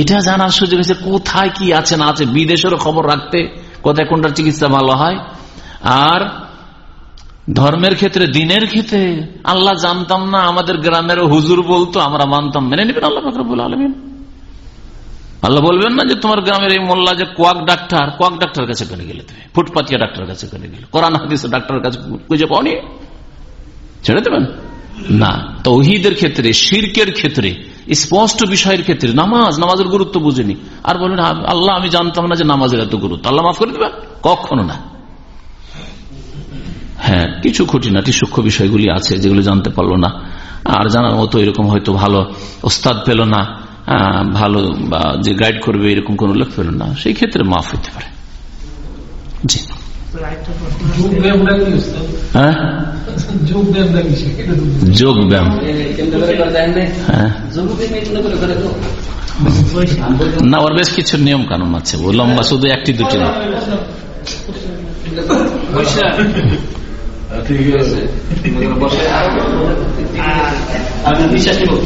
এটা জানার সুযোগ হয়েছে, কোথায় কি আছে, না আছে, বিদেশেরও খবর রাখতে কোথায় কোনটার চিকিৎসা ভালো হয়? আর ধর্মের ক্ষেত্রে, দিনের ক্ষেত্রে, আল্লাহ জানতাম না, আমাদের গ্রামের হুজুর বলতো, আমরা মানতাম, মেনে নেবেন আল্লাহ ফাকরুল আলমিন? আল্লাহ বলবেন না যে তোমার গ্রামের এই মোল্লা যে কোয়াক ডাক্তার কোয়াক ডাক্তার কাছে কেন গেলে তুমি? ফুটপাতিয়া ডাক্তার কাছে কেন গেলে? কোরআন, হাদিস ডাক্তারের কাছে খুঁজে পাওনি? ছেড়ে দেবেন? না। তৌহিদের ক্ষেত্রে, শির্কের ক্ষেত্রে, স্পষ্ট বিষয়ের ক্ষেত্রে নামাজ, নামাজের গুরুত্ব বুঝেনি। আর বলবেন আল্লাহ, আমি জানতাম না যে নামাজের এত গুরুত্ব। আল্লাহ মাফ করে দেবেন? কখনো না। হ্যাঁ কিছু খুঁটিনাটি সূক্ষ্ম বিষয়গুলি আছে যেগুলো জানতে পারল না। আর জানার মতো এরকম হয়তো ভালো ওস্তাদ পেল না। ভালো বা যে গাইড করবে এরকম কোন লোক পেল না সেই ক্ষেত্রে মাফ হইতে পারে। জি। হ্যাঁ? যোগ ব্যায়াম হ্যাঁ। না ওর বেশ কিছু নিয়ম কানুন আছে ও লম্বা শুধু একটি দুটি না।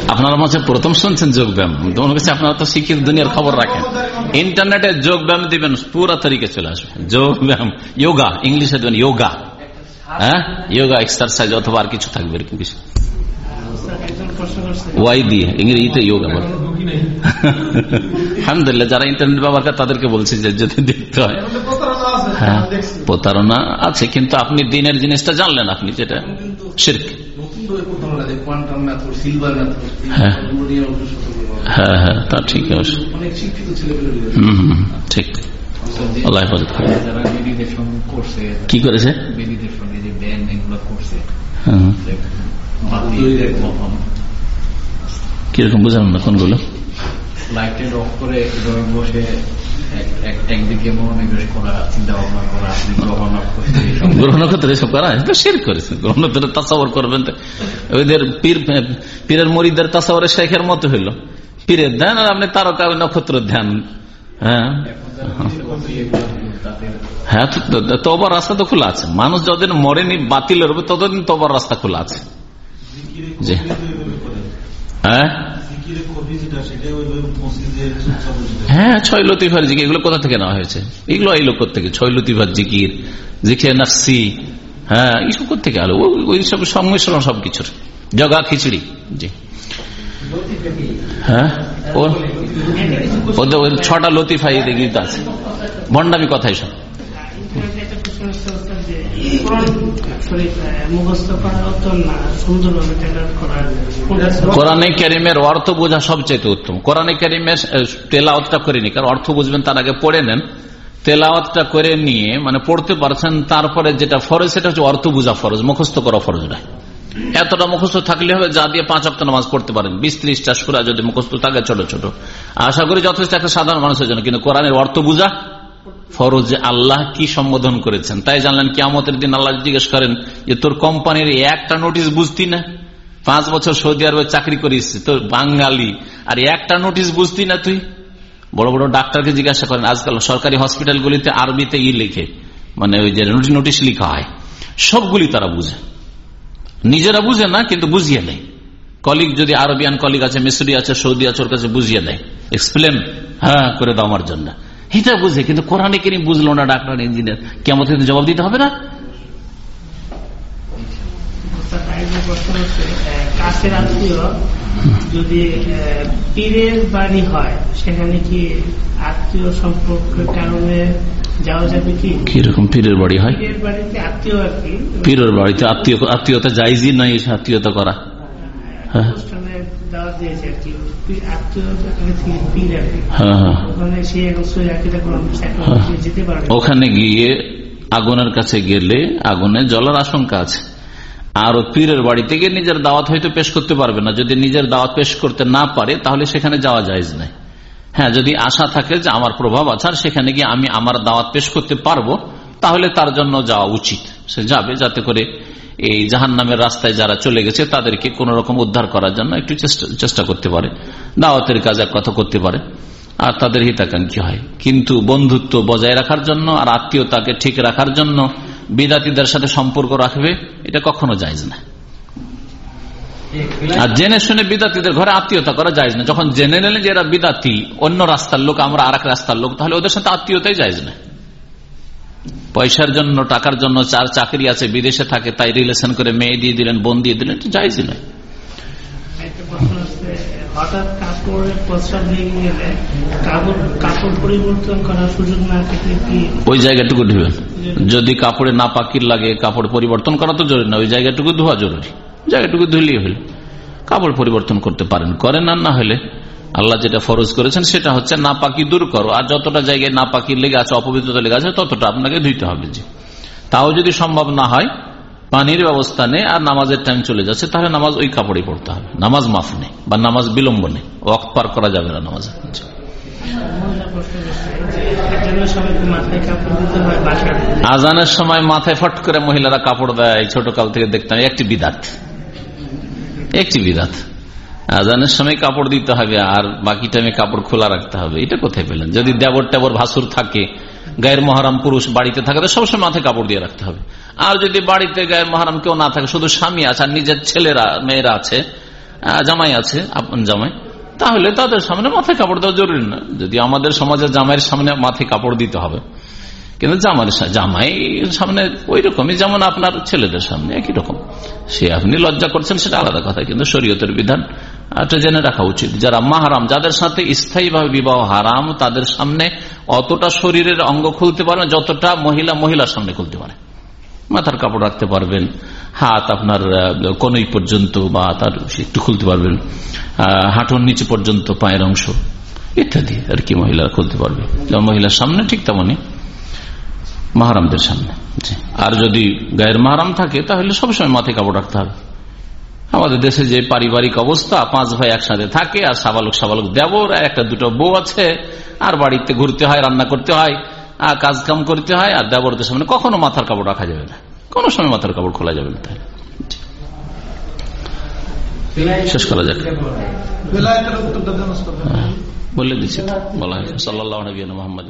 আপনারা মাঝে প্রথম শুনছেন যোগ ব্যায়াম। মনে করছে আপনারা তো শিক্ষিত দুনিয়ার খবর রাখেন। ইন্টারনেটে যোগ ব্যায়াম দিবেন, পুরা তরিকে চলে আসবে। যোগ ব্যায়াম যোগা ইংলিশে দেবেন যোগা হ্যাঁ? যোগা এক্সারসাইজ অথবা আর কিছু থাকবে এরকম কিছু। ওয়াই দিয়ে ইংরেজিতে ইয়োগ আবার আলহামদুলিল্লাহ যারা ইন্টারনেট ব্যবহার করে তাদেরকে বলছি যে যদি দেখতে হয়। হ্যাঁ প্রতারণা আছে কিন্তু আপনি দিনের জিনিসটা জানলেন আপনি যেটা। শির্ক। হ্যাঁ। হ্যাঁ হ্যাঁ তা ঠিক হুম, ঠিক। আল্লাহ হেফাজত করে। কি করেছে? কীরকম বুঝলাম না কোনগুলো? লাইটের অফ করে এভাবে বসে এক- এক- একদিকে মনোনিবেশ করা চিন্তা ভাবনা করা গ্রহণ করতে এসব গ্রহণ করতে এসব করা শের করেছে গ্রহণ করে তাসাবর করবেন ওদের পীর পীরের মরিদের তাসাবরের শেখের মতো হইল। পীরের ধ্যান আর আপনি তারকা নক্ষত্র ধ্যান। হ্যাঁ? হ্যাঁ তবার রাস্তা তো খোলা আছে। মানুষ যতদিন মরেনি বাতিল হবে ততদিন তবার রাস্তা খোলা আছে। হ্যাঁ হ্যাঁ ছয় লতিফার জিকির এগুলো কোথা থেকে নেওয়া হয়েছে এগুলো এই লোক থেকে ছয় লতিফার জিকির জিখে নাফসি হ্যাঁ এইসব থেকে আলো ওই- ওই সব সংমিশ্রণ সবকিছুর জগা খিচড়ি জি হ্যাঁ ও- ওদের ওই ছটা লতিফাই দেখি তো আছে ভণ্ডামি কথাই সব কোরআন কারিমের অর্থ বোঝা সবচেয়ে উত্তম। কোরআনে কারিমের তেলাওয়াতটা করেনি কারণ অর্থ বুঝবেন তার আগে পড়ে নেন। তেলাওয়াতটা করে নিয়ে মানে পড়তে পারছেন, তারপরে যেটা ফরজ, সেটা হচ্ছে অর্থ বোঝা ফরজ, মুখস্থ করা ফরজ নয়। এতটা মুখস্থ থাকলে হবে যা দিয়ে পাঁচ অক্ট নামাজ পড়তে পারেন। বিশ ত্রিশটা সুরা যদি মুখস্থ থাকে ছোট ছোট। আশা করি যথেষ্ট একটা সাধারণ মানুষের জন্য, কিন্তু কোরআনের অর্থ বোঝা ফরজ আল্লাহ কি সম্বোধন করেছেন? তাই জানলেন কিয়ামতের দিন আল্লাহ জিজ্ঞেস করেন যে তোর কোম্পানির একটা নোটিশ বুঝতি না? পাঁচ বছর সৌদি আরবে চাকরি করিস তোর বাঙালি, আর একটা নোটিশ বুঝতি না তুই? বড় বড় ডাক্তারকে জিজ্ঞাসা করেন, আজকাল সরকারি হসপিটালগুলিতে আরবিতে ই লিখে মানে ওই যে নোটিশ লিখা হয়। সবগুলি তারা বুঝে। নিজেরা বুঝে না, কিন্তু বুঝিয়ে নেয়। কলিগ যদি আরবিয়ান কলিগ আছে, মিসরি আছে, সৌদি আছে, ওর কাছে বুঝিয়ে দেয় এক্সপ্লেন হ্যাঁ করে দাও আমার জন্য। এটা বুঝে কিন্তু কোরআনে কিনি বুঝলো না ডাক্তার ইঞ্জিনিয়ার। কেমন জবাব দিতে হবে না? ওস্তাদ, আরেকটা প্রশ্ন হচ্ছে আহ, কাছের আত্মীয় যদি পীরের বাড়ি হয় সেখানে কি আত্মীয় সম্পর্কের কারণে যাওয়া যাবে কি? কীরকম পীরের বাড়ি হয়? পীরের বাড়িতে আত্মীয় আত্মীয়তা যাইজই নাই আত্মীয়তা করা। হ্যাঁ। হ্যাঁ হ্যাঁ। হ্যাঁ। ওখানে গিয়ে আগুনের কাছে গেলে আগুনে জলার আশঙ্কা আছে। আর পীরের বাড়িতে গিয়ে নিজের দাওয়াত হয়তো পেশ করতে পারবে না। যদি নিজের দাওয়াত পেশ করতে না পারে তাহলে সেখানে যাওয়া যায় নাই। হ্যাঁ যদি আশা থাকে যে আমার প্রভাব আছে আর সেখানে গিয়ে আমি আমার দাওয়াত পেশ করতে পারব তাহলে তার জন্য যাওয়া উচিত। সে যাবে যাতে করে এই জাহান নামের রাস্তায় যারা চলে গেছে, তাদেরকে কোন রকম উদ্ধার করার জন্য একটু চেষ্টা করতে পারে। দাওয়াতের কাজ এক কথা করতে পারে। আর তাদের হিতাকাঙ্ক্ষী হয়। কিন্তু বন্ধুত্ব বজায় রাখার জন্য আর আত্মীয়তাকে ঠিক রাখার জন্য বিদাতিদের সাথে সম্পর্ক রাখবে, এটা কখনো যায় না। আর জেনে শুনে বিদাতিদের ঘরে আত্মীয়তা করা যায় না। যখন জেনে নিলেন যে এরা বিদাতি, অন্য রাস্তার লোক, আমরা আর রাস্তার লোক, তাহলে ওদের সাথে আত্মীয়তাই যায় না। পয়সার জন্য টাকার জন্য চার চাকরি আছে বিদেশে থাকে তাই রিলেশন করে মেয়ে দিয়ে দিলেন বোন দিয়ে দিলেন এটা যাইজ নয় একটা প্রশ্ন হচ্ছে হঠাৎ কাপড়ের প্রস্রাব ভেঙে গেলে কাপড় কাপড় পরিবর্তন করার সুযোগ না থাকলে কি? ওই জায়গাটুকু ধুবেন যদি কাপড়ে না পাকির লাগে কাপড় পরিবর্তন করা তো জরুরি না ওই জায়গাটুকু ধোয়া জরুরি। জায়গাটুকু ধুলেই হলে। কাপড় পরিবর্তন করতে পারেন করেন আর না হলে আল্লাহ যেটা ফরজ করেছেন, সেটা হচ্ছে না পাকি দূর করো। আর যতটা জায়গায় না পাকি লেগে আছে, অপবিত্রতা লেগে আছে, ততটা আপনাকে ধুইতে হবে যে। তাও যদি সম্ভব না হয়, পানির ব্যবস্থা নেই, আর নামাজের টাইম চলে যাচ্ছে, তাহলে নামাজ ওই কাপড়ে পড়তে হবে। নামাজ মাফ নেই, বা নামাজ বিলম্ব নেই। ওয়াক পার করা যাবে না নামাজ আজানের সময় মাথায় ফট করে মহিলারা কাপড় দেয়, ছোট কাল থেকে দেখতাম, একটি বিদাত। একটি বিদাত। আজানের সময় কাপড় দিতে হবে আর বাকি টাইমে কাপড় খোলা রাখতে হবে। এটা কোথায় পেলেন? যদি দেবর টেবর ভাসুর থাকে, গায়ের মহারাম পুরুষ বাড়িতে থাকে, তো সবসময় মাথায় কাপড় দিয়ে রাখতে হবে। আর যদি বাড়িতে গায়ের মহারাম কেউ না থাকে, শুধু স্বামী আছে আর নিজের ছেলেরা, মেয়েরা আছে জামাই আছে, আপন জামাই, তাহলে তাদের সামনে মাথায় কাপড় দেওয়া জরুরি না। যদি আমাদের সমাজে জামাইয়ের সামনে মাথায় কাপড় দিতে হবে, কিন্তু জামার জামাই সামনে ওই রকমই, যেমন আপনার ছেলেদের সামনে একই রকম। সে আপনি লজ্জা করছেন, সেটা আলাদা কথা, কিন্তু শরীয়তের বিধান এটা জেনে রাখা উচিত, যারা মাহারাম, যাদের সাথে স্থায়ীভাবে বিবাহ হারাম, তাদের সামনে অতটা শরীরের অঙ্গ খুলতে পারে যতটা মহিলা মহিলার সামনে খুলতে পারে। মাথার কাপড় রাখতে পারবেন, হাত আপনার কনই পর্যন্ত বা তার একটু খুলতে পারবেন হাঁটুর নিচে পর্যন্ত পায়ের অংশ, ইত্যাদি আর কি মহিলারা খুলতে পারবে। মহিলার সামনে ঠিক তেমনই, মাহারামদের সামনে। আর যদি গায়ের মাহারাম থাকে, তাহলে সবসময় মাথায় কাপড় রাখতে হবে। আমাদের দেশে যে পারিবারিক অবস্থা পাঁচ ভাই একসাথে থাকে আর সাবালক সাবালক দেবর আর একটা দুটো বউ আছে আর বাড়িতে ঘুরতে হয় রান্না করতে হয় আর কাজ কাম করতে হয় আর দেবরদের সামনে কখনো মাথার কাপড় রাখা যাবে না। কোনো সময় মাথার কাপড় খোলা যাবে না শেষ করা যাক। দেন বলে দিচ্ছি। বলা হয়েছে সাল্লাহ নবীন মোহাম্মদ